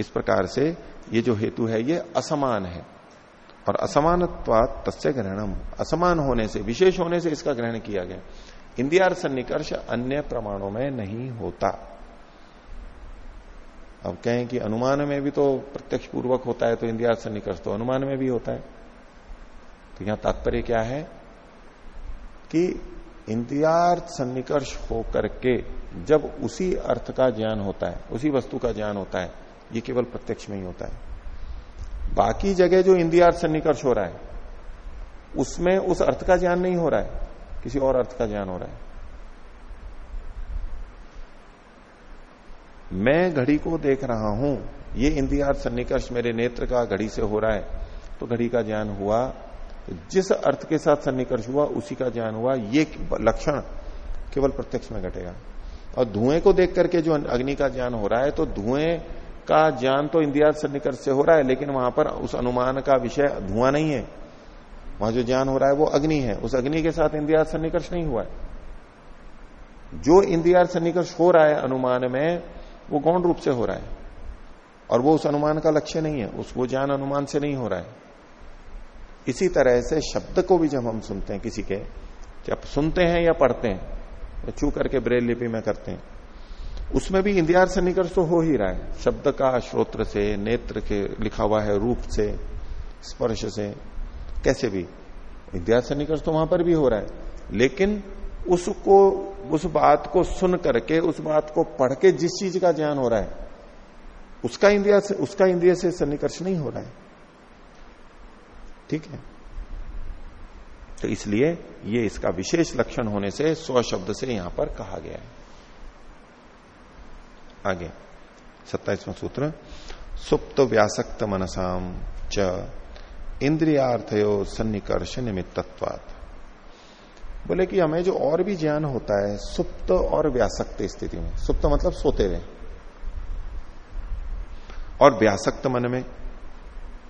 इस प्रकार से ये जो हेतु है, ये असमान है। और असमान तस्य ग्रहणम। असमान होने से, विशेष होने से इसका ग्रहण किया गया। इंद्रियार्थ सन्निकर्ष अन्य प्रमाणों में नहीं होता। अब कहें कि अनुमान में भी तो प्रत्यक्ष पूर्वक होता है तो इंद्रियार्थ सन्निकर्ष तो अनुमान में भी होता है। तो यहाँ तात्पर्य क्या है? कि इंद्रियार्थ सन्निकर्ष होकर के जब उसी अर्थ का ज्ञान होता है, उसी वस्तु का ज्ञान होता है, ये केवल प्रत्यक्ष में ही होता है। बाकी जगह जो इंद्रियार्थ सन्निकर्ष हो रहा है, उसमें उस अर्थ का ज्ञान नहीं हो रहा है, किसी और अर्थ का ज्ञान हो रहा है। मैं घड़ी को देख रहा हूँ, ये इंद्रियार्थ सन्निकर्ष मेरे नेत्र का घड़ी से हो रहा है तो घड़ी का ज्ञान हुआ जिस अर्थ के साथ सन्निकर्ष हुआ, उसी का ज्ञान हुआ। ये लक्षण केवल प्रत्यक्ष में घटेगा। और धुएँ को देख करके जो अग्नि का ज्ञान हो रहा है तो धुएँ का ज्ञान तो इंदिरा सन्निकर्ष से हो रहा है, लेकिन वहाँ पर उस अनुमान का विषय धुआँ नहीं है। वहाँ जो ज्ञान हो रहा है, वो अग्नि है। उस अग्नि के साथ इंदिरा सन्निकर्ष नहीं हुआ है। जो इंदिरा सन्निकर्ष हो रहा है अनुमान में, वो गौण रूप से हो रहा है। और वो उस अनुमान का लक्ष्य नहीं है। उस वो ज्ञान अनुमान से नहीं हो रहा है। इसी तरह से शब्द को भी जब हम सुनते हैं किसी के जब सुनते हैं या पढ़ते हैं, या छू करके ब्रेल लिपि में करते हैं, उसमें भी इंदिहार सन्निकर्ष तो हो ही रहा है। शब्द का श्रोत्र से, नेत्र के लिखा हुआ है रूप से, स्पर्श से, कैसे भी। इंदिहार सन्निकर्ष तो वहाँ पर भी हो रहा है। लेकिन उसको, उस बात को सुन करके, उस बात को पढ़ के जिस चीज़ का ज्ञान हो रहा है, उसका इंद्रिया से, उसका इंद्रिया से सन्निकर्ष नहीं हो रहा है। ठीक है? तो इसलिए ये इसका विशेष लक्षण होने से स्व शब्द से यहाँ पर कहा गया है। आगे, सत्ताईसवां सूत्र, सुप्त व्यासक्त मनसाम च इंद्रियार्थयो सन्निकर्ष निमित्तत्वात्। बोले कि हमें जो और भी ज्ञान होता है, सुप्त और व्यासक्त स्थिति में, सुप्त मतलब सोते हुए और व्यासक्त मन में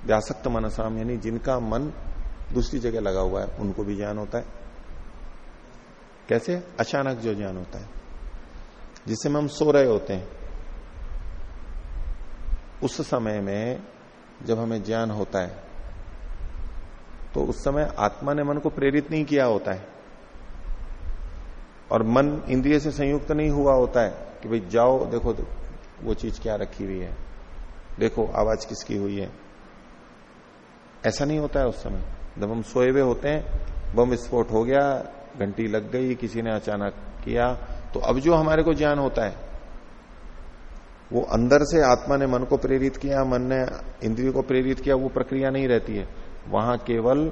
व्यासक्त मनसाम, यानी जिनका मन दूसरी जगह लगा हुआ है, उनको भी ज्ञान होता है। कैसे? अचानक जो ज्ञान होता है। जिससे हम सो रहे होते हैं। उस समय में जब हमें ज्ञान होता है तो उस समय आत्मा ने मन को प्रेरित नहीं किया होता है। और मन इंद्रिय से संयुक्त नहीं हुआ होता है कि भाई जाओ, देखो, वो चीज़ क्या रखी हुई है। देखो, आवाज़ किसकी हुई है। ऐसा नहीं होता है उस समय। जब हम सोए हुए होते हैं, बम विस्फोट हो गया, घंटी लग गई, किसी ने अचानक किया तो अब जो हमारे को ज्ञान होता है, वो अंदर से आत्मा ने मन को प्रेरित किया, मन ने इंद्रियों को प्रेरित किया, वो प्रक्रिया नहीं रहती है। वहाँ केवल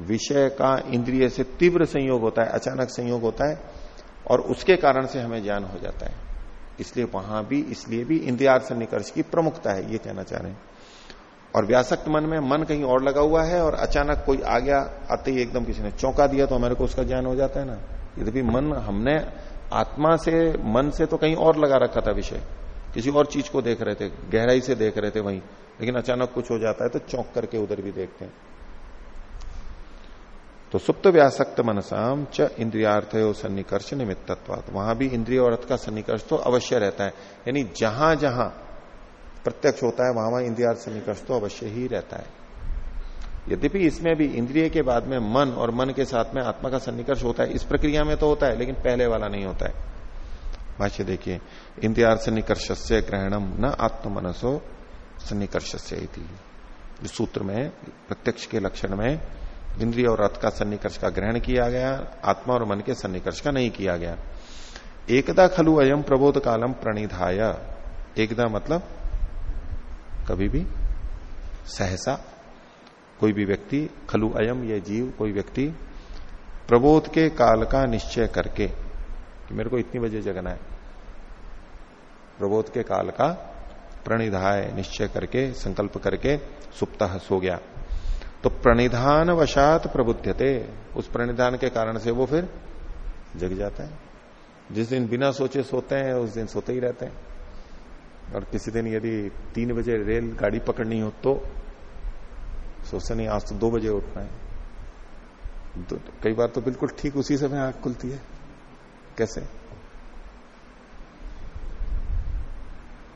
विषय का इंद्रिय से तीव्र संयोग होता है, अचानक संयोग होता है, और उसके कारण से हमें ज्ञान हो जाता है। इसलिए वहाँ भी, इसलिए भी इंद्रियार्थ सन्निकर्ष की प्रमुखता है, ये कहना चाह रहे हैं। और व्यासक्त मन में मन कहीं और लगा हुआ है और अचानक कोई आ गया, आते ही एकदम किसी ने चौंका दिया तो हमारे को उसका ज्ञान हो जाता है ना। यद्यपि मन हमने, आत्मा से, मन से तो कहीं और लगा रखा था विषय। किसी और चीज़ को देख रहे थे, गहराई से देख रहे थे वहीं, लेकिन अचानक कुछ हो जाता है तो चौंक करके उधर भी देखते हैं। तो सुप्त व्यासक्त मनसाम च इंद्रियार्थ सन्निकर्ष निमित्तत्वात। वहाँ भी इंद्रिय और अर्थ का सन्निकर्ष तो अवश्य रहता है। यानी जहाँ जहाँ प्रत्यक्ष होता है वहाँ वहाँ इंद्रियार्थ सन्निकर्ष तो अवश्य ही रहता है। यद्यपि इसमें भी इंद्रिय के बाद में मन और मन के साथ में आत्मा का सन्निकर्ष होता है, इस प्रक्रिया में तो होता है, लेकिन पहले वाला नहीं होता है। भाष्य देखिए, इंद्रियार्थ सन्निकर्ष से ग्रहणम न आत्म मनसो सन्निकर्ष जो सूत्र में, प्रत्यक्ष के लक्षण में इंद्रिय और अर्थ का सन्निकर्ष का ग्रहण किया गया, आत्मा और मन के सन्निकर्ष का नहीं किया गया। एकदा खलु अयम प्रबोध कालम प्रणिधाय। एकदा मतलब कभी भी सहसा कोई भी व्यक्ति, खलु अयम ये जीव, कोई व्यक्ति प्रबोध के काल का निश्चय करके, कि मेरे को इतनी बजे जगना है, प्रबोध के काल का प्रणिधाय निश्चय करके, संकल्प करके सुप्ता सो गया। तो प्रणिधान वशात प्रबुद्धते, उस प्रणिधान के कारण से वो फिर जग जाता है। जिस दिन बिना सोचे सोते हैं, उस दिन सोते ही रहते हैं। और किसी दिन यदि तीन बजे रेल गाड़ी पकड़नी हो तो सोचते नहीं आज तो दो बजे उठना है तो कई बार तो बिल्कुल ठीक उसी समय आँख खुलती है। कैसे?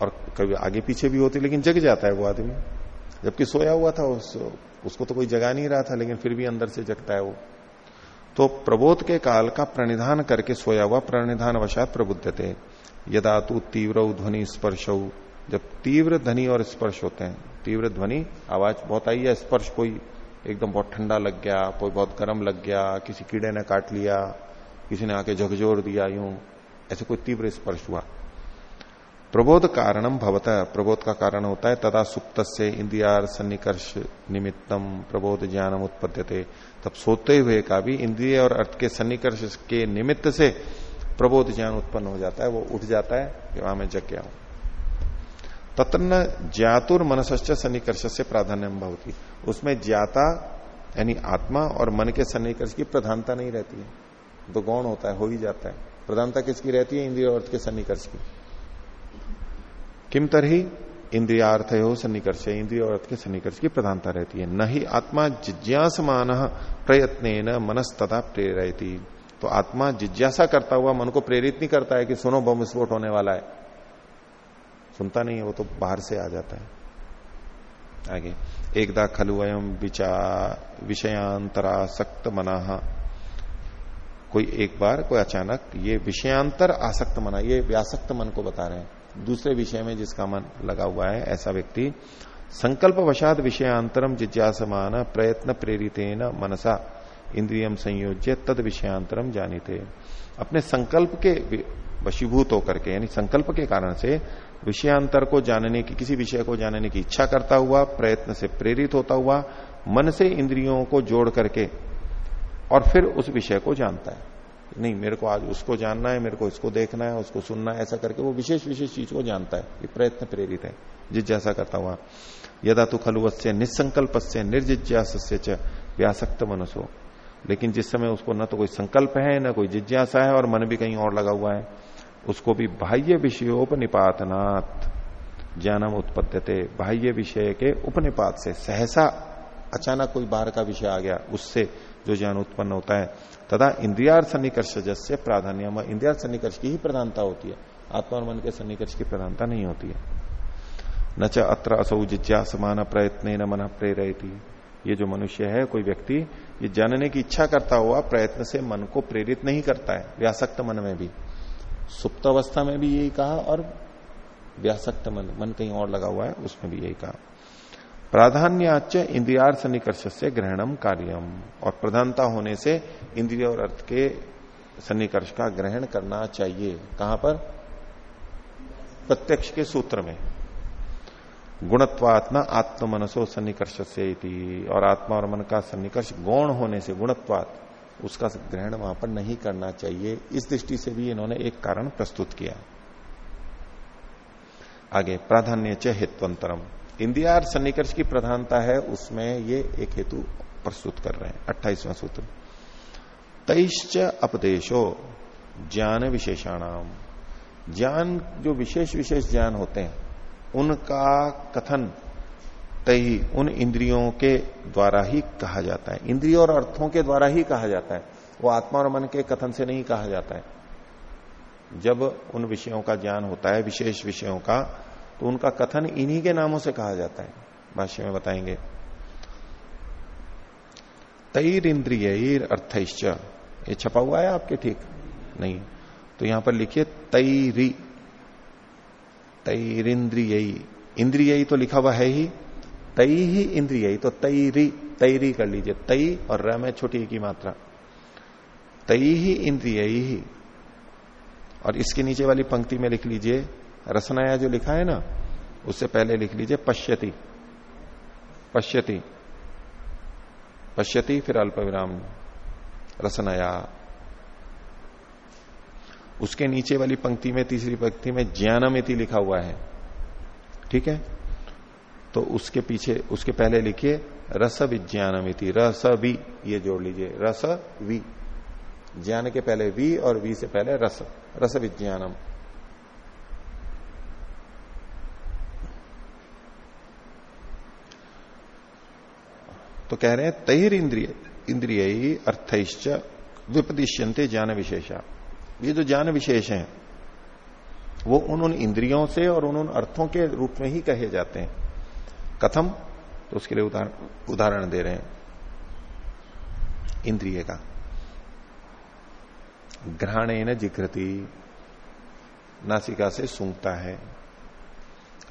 और कभी आगे पीछे भी होती लेकिन जग जाता है वो आदमी। जबकि सोया हुआ था उस, उसको तो कोई जगा नहीं रहा था लेकिन फिर भी अंदर से जगता है वो। तो प्रबोध के काल का प्रणिधान करके सोया हुआ प्रणिधान वशात प्रबुद्धते। यदा तू तीव्र ध्वनि स्पर्श। जब तीव्र ध्वनि और स्पर्श होते हैं, तीव्र ध्वनि, आवाज़ बहुत आई है, स्पर्श कोई एकदम बहुत ठंडा लग गया, कोई बहुत गर्म लग गया, किसी कीड़े ने काट लिया, किसी ने आके झकझोर दिया यूँ, ऐसे कोई तीव्र स्पर्श हुआ। प्रबोध कारणम भवता, प्रबोध का कारण होता है, तदा सुप्त से इंद्रियार सन्निकर्ष निमित्तम प्रबोध ज्ञानम उत्पद्यते। तब सोते हुए का भी इंद्रिय और अर्थ के सन्निकर्ष के निमित्त से प्रबोध ज्ञान उत्पन्न हो जाता है, वो उठ जाता है, कि वहाँ मैं जग गया हूँ। तत्र ज्ञातुर मनसश्च सन्निकर्ष से प्राधान्य होती उसमें ज्ञाता, यानी आत्मा और मन के सन्निकर्ष की प्रधानता नहीं रहती है। तो गौण होता है, हो ही जाता है। प्रधानता किसकी रहती है? इंद्रिय अर्थ के सन्निकर्ष की। किम तरही? इंद्रियार्थ हो। सन्निकर्ष इंद्रिय और अर्थ के सन्निकर्ष की प्रधानता रहती है। न ही आत्मा जिज्ञासमान प्रयत्न मनस प्रेरती तो आत्मा जिज्ञासा करता हुआ मन को प्रेरित नहीं करता है कि सुनो, बम विस्फोट होने वाला है। सुनता नहीं है, वो तो बाहर से आ जाता है। आगे, एकदा खलु अयम विचार विषयांतरासक्त मना। कोई एक बार, कोई अचानक ये विषयांतर आसक्त मना, ये व्यासक्त मन को बता रहे हैं। दूसरे विषय में जिसका मन लगा हुआ है, ऐसा व्यक्ति संकल्प वशाद विषयांतरम जिज्ञासमान प्रयत्न प्रेरित मनसा। इंद्रियम संयोज्य तद विषयांतरम जानी थे अपने संकल्प के वशीभूत होकर के, यानी संकल्प के कारण से विषयांतर को जानने की, किसी विषय को जानने की इच्छा करता हुआ, प्रयत्न से प्रेरित होता हुआ, मन से इंद्रियों को जोड़ करके और फिर उस विषय को जानता है। नहीं, मेरे को आज उसको जानना है, मेरे को इसको देखना है, उसको सुनना है, ऐसा करके वो विशेष विशेष चीज़ को जानता है। ये प्रयत्न प्रेरित है, जिज्ञासा करता हुआ। यदा तो खलुवत से निसंकल्प से निर्जिज्ञास व्यासक्त मनुष्य लेकिन जिस समय उसको न तो कोई संकल्प है, न कोई जिज्ञासा है और मन भी कहीं और लगा हुआ है, उसको भी बाह्य विषयोपनिपातनाथ ज्ञानम उत्पत्ति बाह्य विषय के उपनिपात से सहसा अचानक कोई बाहर का विषय आ गया, उससे जो ज्ञान उत्पन्न होता है तथा इंद्रियार्थ सन्निकर्ष से प्राधान्य इंद्रियार्थ सन्निकर्ष की ही प्रधानता होती है। आत्मा और मन के सन्निकर्ष की प्रधानता नहीं होती है। न च अत्र असौ जिज्ञासमान प्रयत्न न मन प्रेरती ये जो मनुष्य है, कोई व्यक्ति ये जानने की इच्छा करता हुआ प्रयत्न से मन को प्रेरित नहीं करता है, व्यासक्त मन में भी। सुप्त अवस्था में भी यही कहा और व्यासक्त मन मन कहीं और लगा हुआ है, उसमें भी यही कहा। प्राधान्याच इंद्रियार सन्निकर्ष से ग्रहणम कार्यम और प्रधानता होने से इंद्रिय और अर्थ के सन्निकर्ष का ग्रहण करना चाहिए। कहाँ पर? प्रत्यक्ष के सूत्र में। गुणत्वात्मा आत्म मनसो सन्निकर्ष से और आत्मा और मन का सन्निकर्ष गौण होने से गुणत्वात, उसका ग्रहण वहाँ पर नहीं करना चाहिए। इस दृष्टि से भी इन्होंने एक कारण प्रस्तुत किया। आगे, प्राधान्य च हेत्वंतरम। इंदियार सन्निकर्ष की प्रधानता है, उसमें ये एक हेतु प्रस्तुत कर रहे हैं, अट्ठाईसवां सूत्र। तेईश्च अपदेशो ज्ञान विशेषाणाम। ज्ञान, जो विशेष विशेष ज्ञान होते हैं उनका कथन तई उन इंद्रियों के द्वारा ही कहा जाता है। इंद्रियों और अर्थों के द्वारा ही कहा जाता है। वो आत्मा और मन के कथन से नहीं कहा जाता है। जब उन विषयों का ज्ञान होता है, विशेष विषयों का तो उनका कथन इन्हीं के नामों से कहा जाता है। भाष्य में बताएँगे। तैर इंद्रिय अर्थश्च। ये छपा हुआ है आपके ठीक? नहीं। तो यहाँ पर लिखिए तैरी तैरिंद्रिय। इंद्रिय तो लिखा हुआ है ही। तई ही इंद्रिय तो तैरी तैरी कर लीजिए। तई और र में छोटी की मात्रा। तई ही इंद्रिय। ही और इसके नीचे वाली पंक्ति में लिख लीजिए, रसनाया जो लिखा है ना, उससे पहले लिख लीजिए, पश्यति। पश्यति। पश्यति, फिर अल्प विराम रसनया। उसके नीचे वाली पंक्ति में, तीसरी पंक्ति में ज्ञानमिति लिखा हुआ है। ठीक है? तो उसके पीछे, उसके पहले लिखिए रस विज्ञानमिति रस वी ये जोड़ लीजिए रस वी ज्ञान के पहले वी और वी से पहले रस रस विज्ञानम तो कह रहे हैं तहिर इंद्रिय इंद्रिय अर्थश्च विपदिश्यंते ज्ञान विशेषा ये जो ज्ञान विशेष हैं, वो उन उन इंद्रियों से और उन उन अर्थों के रूप में ही कहे जाते हैं। कथम तो उसके लिए उदाहरण दे रहे हैं। इंद्रिय का। ग्रहण जिघ्रति नासिका से सूंघता है।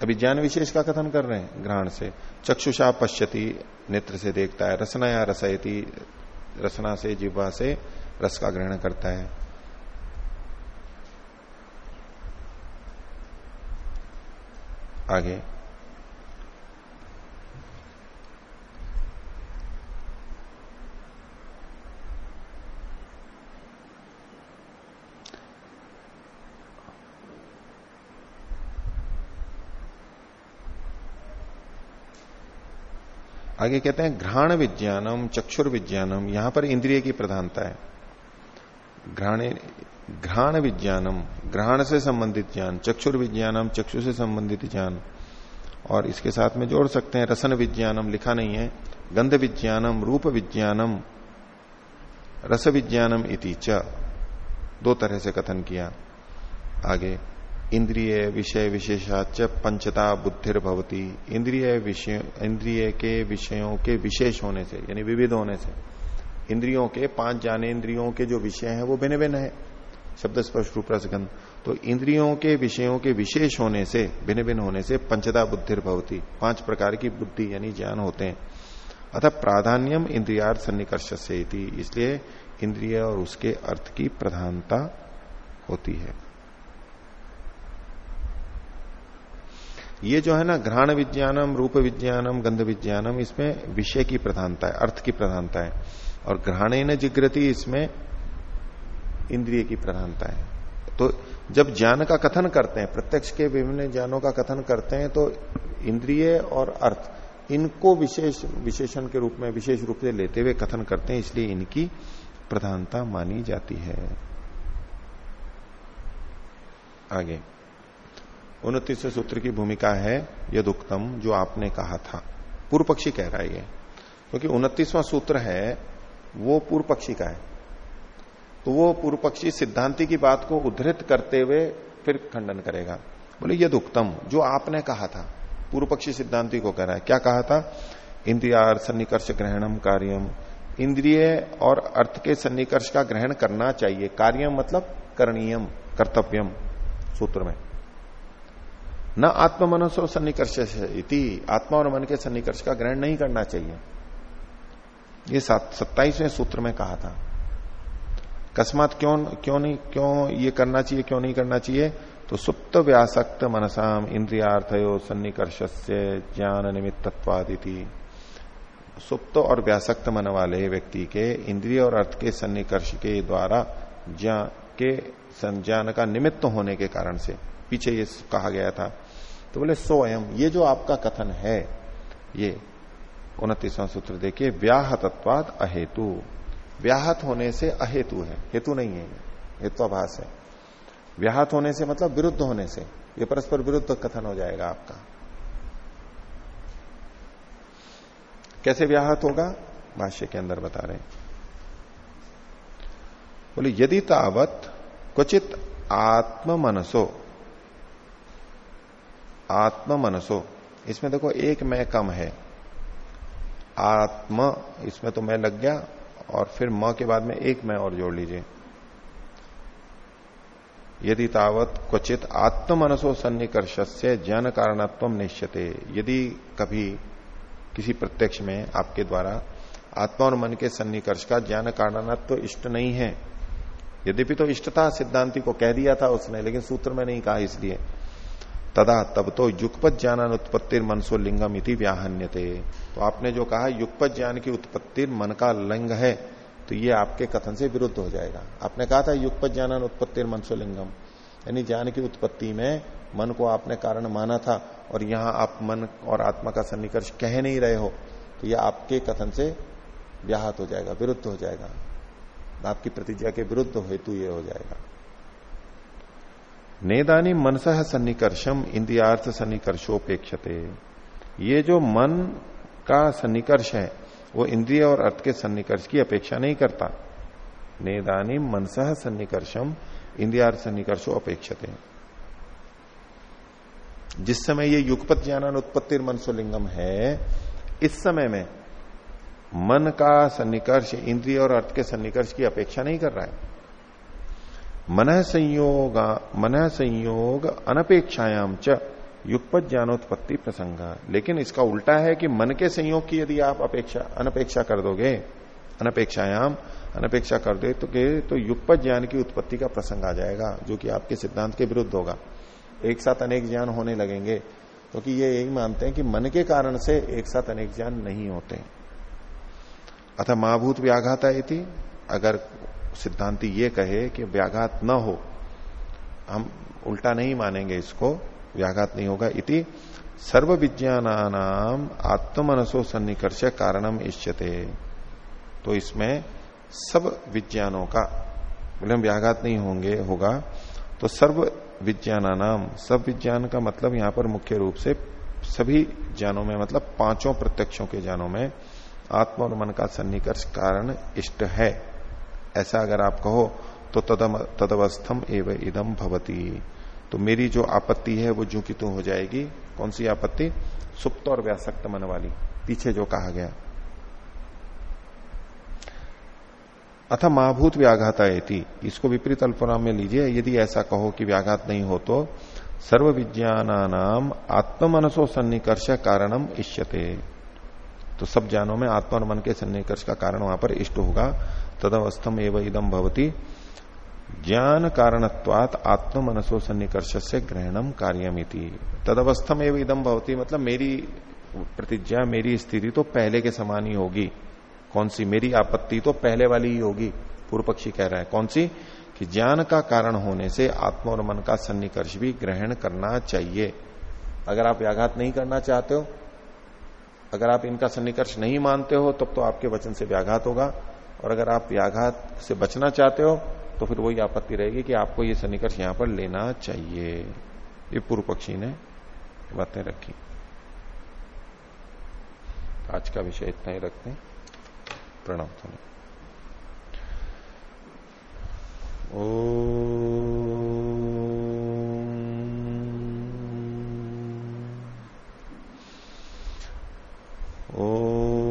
अभी ज्ञान विशेष का कथन कर रहे हैं ग्रहण से। चक्षुषा पश्यति, नेत्र से देखता है। रसना या रसयती, रसना से जिब्वा से रस का ग्रहण करता है। आगे। आगे कहते हैं, घ्राण विज्ञानम, चक्षुर विज्ञानम, यहाँ पर इंद्रिय की प्रधानता है। घ्राण घ्राण विज्ञानम, घ्राण से संबंधित ज्ञान, चक्षुर विज्ञानम, चक्षु से संबंधित ज्ञान। और इसके साथ में जोड़ सकते हैं, रसन विज्ञानम, लिखा नहीं है, गंध विज्ञानम, रूप विज्ञानम, रस विज्ञानम इति च। दो तरह से कथन किया। आगे, इंद्रिय विषय विशेषाच पंचता बुद्धिर भवती इंद्रिय विषय, इंद्रिय के विषयों के विशेष होने से, यानी विविध होने से, इंद्रियों के, पाँच जाने इंद्रियों के जो विषय हैं, वो भिन्न भिन्न है। शब्द स्पर्श रूप रसगंध। तो इंद्रियों के विषयों के विशेष होने से भिन्न भिन्न होने से पंचदा बुद्धिर भवती। पाँच प्रकार की बुद्धि यानी ज्ञान होते हैं। अतः प्राधान्यम इंद्रियार्थ सन्निकर्ष इसलिए इंद्रिय और उसके अर्थ की प्रधानता होती है। ये जो है ना, घ्राण विज्ञानम, रूप विज्ञानम, गंध विज्ञानम, इसमें विषय की प्रधानता है, अर्थ की प्रधानता है। और घ्राणे न जिग्रति इसमें इंद्रिय की प्रधानता है। तो जब ज्ञान का कथन करते हैं, प्रत्यक्ष के विभिन्न ज्ञानों का कथन करते हैं तो इंद्रिय और अर्थ, इनको विशेष, विशेषण के रूप में, विशेष रूप से लेते हुए कथन करते हैं, इसलिए इनकी प्रधानता मानी जाती है। आगे। उनतीस सूत्र की भूमिका है, यदुक्तम, जो आपने कहा था। पूर्व पक्षी कह रहा है ये। क्योंकि उनतीसवां सूत्र है, वो पूर्व पक्षी का है। तो वो पूर्व पक्षी सिद्धांति की बात को उद्धृत करते हुए फिर खंडन करेगा। बोले यदुक्तम जो आपने कहा था पूर्व पक्षी सिद्धांति को कह रहा है, क्या कहा था? इंद्रियार सन्निकर्ष ग्रहणम कार्यम। इंद्रिय और अर्थ के सन्निकर्ष का ग्रहण करना चाहिए। कार्यम मतलब करणीयम, कर्तव्यम, सूत्र में। न आत्म मनसो सन्निकर्ष इति, आत्मा और मन के सन्निकर्ष का ग्रहण नहीं करना चाहिए। ये सत्ताईसवें सूत्र में कहा था। अकस्मात क्यों क्यों नहीं, क्यों ये करना चाहिए, क्यों नहीं करना चाहिए? तो सुप्त व्यासक्त मनसाम इंद्रियार्थयो सन्निकर्ष ज्ञान निमित्तत्वादिति सुप्त और व्यासक्त मन वाले व्यक्ति के इंद्रिय और अर्थ के सन्निकर्ष के द्वारा ज्ञान के संज्ञान का निमित्त होने के कारण से, पीछे ये कहा गया था। तो बोले, स्वयं, ये जो आपका कथन है, ये उनतीसवां सूत्र देखिए व्याह तत्वाद अहेतु। व्याहत होने से अहेतु है, हेतु नहीं है हेत्वाभास है। व्याहत होने से मतलब विरुद्ध होने से, ये परस्पर विरुद्ध कथन हो जाएगा आपका। कैसे व्याहत होगा? भाष्य के अंदर बता रहे बोले, यदि तावत क्वचित आत्म मनसो आत्म मनसो इसमें देखो एक मैं कम है, आत्म, इसमें तो मैं लग गया और फिर म के बाद में एक मैं और जोड़ लीजिए। यदि तावत क्वचित आत्म मनसो सन्निकर्ष से जन कारणत्व निश्चते यदि कभी किसी प्रत्यक्ष में आपके द्वारा आत्मा और मन के सन्निकर्ष का ज्ञान कारणत्व इष्ट नहीं है। यद्यपि तो इष्टता सिद्धांति को कह दिया था उसने, लेकिन सूत्र में नहीं कहा इसलिए। तदा तब तो युगपत ज्ञान उत्पत्ति मनसो लिंगम इति व्याहन्यते। तो आपने जो कहा युगपत ज्ञान की उत्पत्ति मन का लिंग है तो ये आपके कथन से विरुद्ध हो जाएगा। आपने कहा था युगपत ज्ञान उत्पत्ति मनसो लिंगम यानी ज्ञान की उत्पत्ति में मन को आपने कारण माना था, और यहाँ आप मन और आत्मा का सन्निकर्ष कह नहीं रहे हो तो यह आपके कथन से व्याहत हो जाएगा, विरुद्ध हो जाएगा। आपकी प्रतिज्ञा के विरुद्ध हेतु ये हो जाएगा। नेदानी मनस सन्निकर्षम इंद्रियार्थ सन्निकर्षोपेक्षते। ये जो मन का सन्निकर्ष है, वो इंद्रिय और अर्थ के सन्निकर्ष की अपेक्षा नहीं करता। नेदानी मनस सन्निकर्षम इंद्रियार्थ सन्निकर्षो अपेक्षते। जिस समय ये युगपत ज्ञान उत्पत्ति मनसोलिंगम है, इस समय में मन का सन्निकर्ष, इंद्रिय और अर्थ के सन्निकर्ष की अपेक्षा नहीं कर रहा है। मन संयोग मन संयोग अनपेक्षायाम च युगपत ज्ञानोत्पत्ति प्रसंग। लेकिन इसका उल्टा है कि मन के संयोग की यदि आप अपेक्षा, अनपेक्षा कर दोगे, अनपेक्षायाम, अनपेक्षा कर दे तो के तो युगपत ज्ञान की उत्पत्ति का प्रसंग आ जाएगा, जो कि आपके सिद्धांत के विरुद्ध होगा। एक साथ अनेक ज्ञान होने लगेंगे, क्योंकि तो ये यही मानते हैं कि मन के कारण से एक साथ अनेक ज्ञान नहीं होते। अथा महाभूत व्याघाता थी अगर सिद्धांति ये कहे कि व्याघात न हो। हम उल्टा नहीं मानेंगे इसको, व्याघात नहीं होगा। इति सर्व विज्ञानानाम आत्मनसो सन्निकर्ष कारणम इष्यते। तो इसमें सब विज्ञानों का बोले, हम व्याघात नहीं होंगे, होगा। तो सर्व विज्ञानानाम सब विज्ञान का मतलब यहाँ पर मुख्य रूप से सभी ज्ञानों में मतलब पाँचों प्रत्यक्षों के ज्ञानों में आत्मा और मन का सन्निकर्ष कारण इष्ट है। ऐसा अगर आप कहो तो तदम तदवस्थम एवं इदम भवती। तो मेरी जो आपत्ति है, वो जू की तू हो जाएगी। कौन सी आपत्ति? सुप्त और व्यासक्त मन वाली। पीछे जो कहा गया। अथा महाभूत व्याघात व्याघाता इसको विपरीत अल्पनाम में लीजिए। यदि ऐसा कहो कि व्याघात नहीं हो तो सर्व विज्ञानाम आत्म मनसो सन्निकर्ष कारणम इष्यते। तो सब ज्ञानों में आत्मा और मन के सन्निकर्ष का कारण वहाँ पर इष्ट होगा। तदवस्थम एवं इदम भवती। ज्ञान कारणत्वात आत्म मनसो सन्निकर्ष से ग्रहणम कार्यमिति। तदवस्थम एवं इदम भवती मतलब मेरी प्रतिज्ञा, मेरी स्थिति तो पहले के समान ही होगी। कौन सी? मेरी आपत्ति तो पहले वाली ही होगी पूर्व पक्षी कह रहा है। कौन सी? कि ज्ञान का कारण होने से आत्म और मन का सन्निकर्ष भी ग्रहण करना चाहिए। अगर आप व्याघात नहीं करना चाहते हो, अगर आप इनका सन्निकर्ष नहीं मानते हो, तब तो आपके वचन से व्याघात होगा। और अगर आप व्याघात से बचना चाहते हो तो फिर वही आपत्ति रहेगी कि आपको ये सन्निकर्ष यहाँ पर लेना चाहिए। ये पूर्व पक्षी ने बातें रखी। आज का विषय इतना ही रखते हैं। प्रणव ओ ओ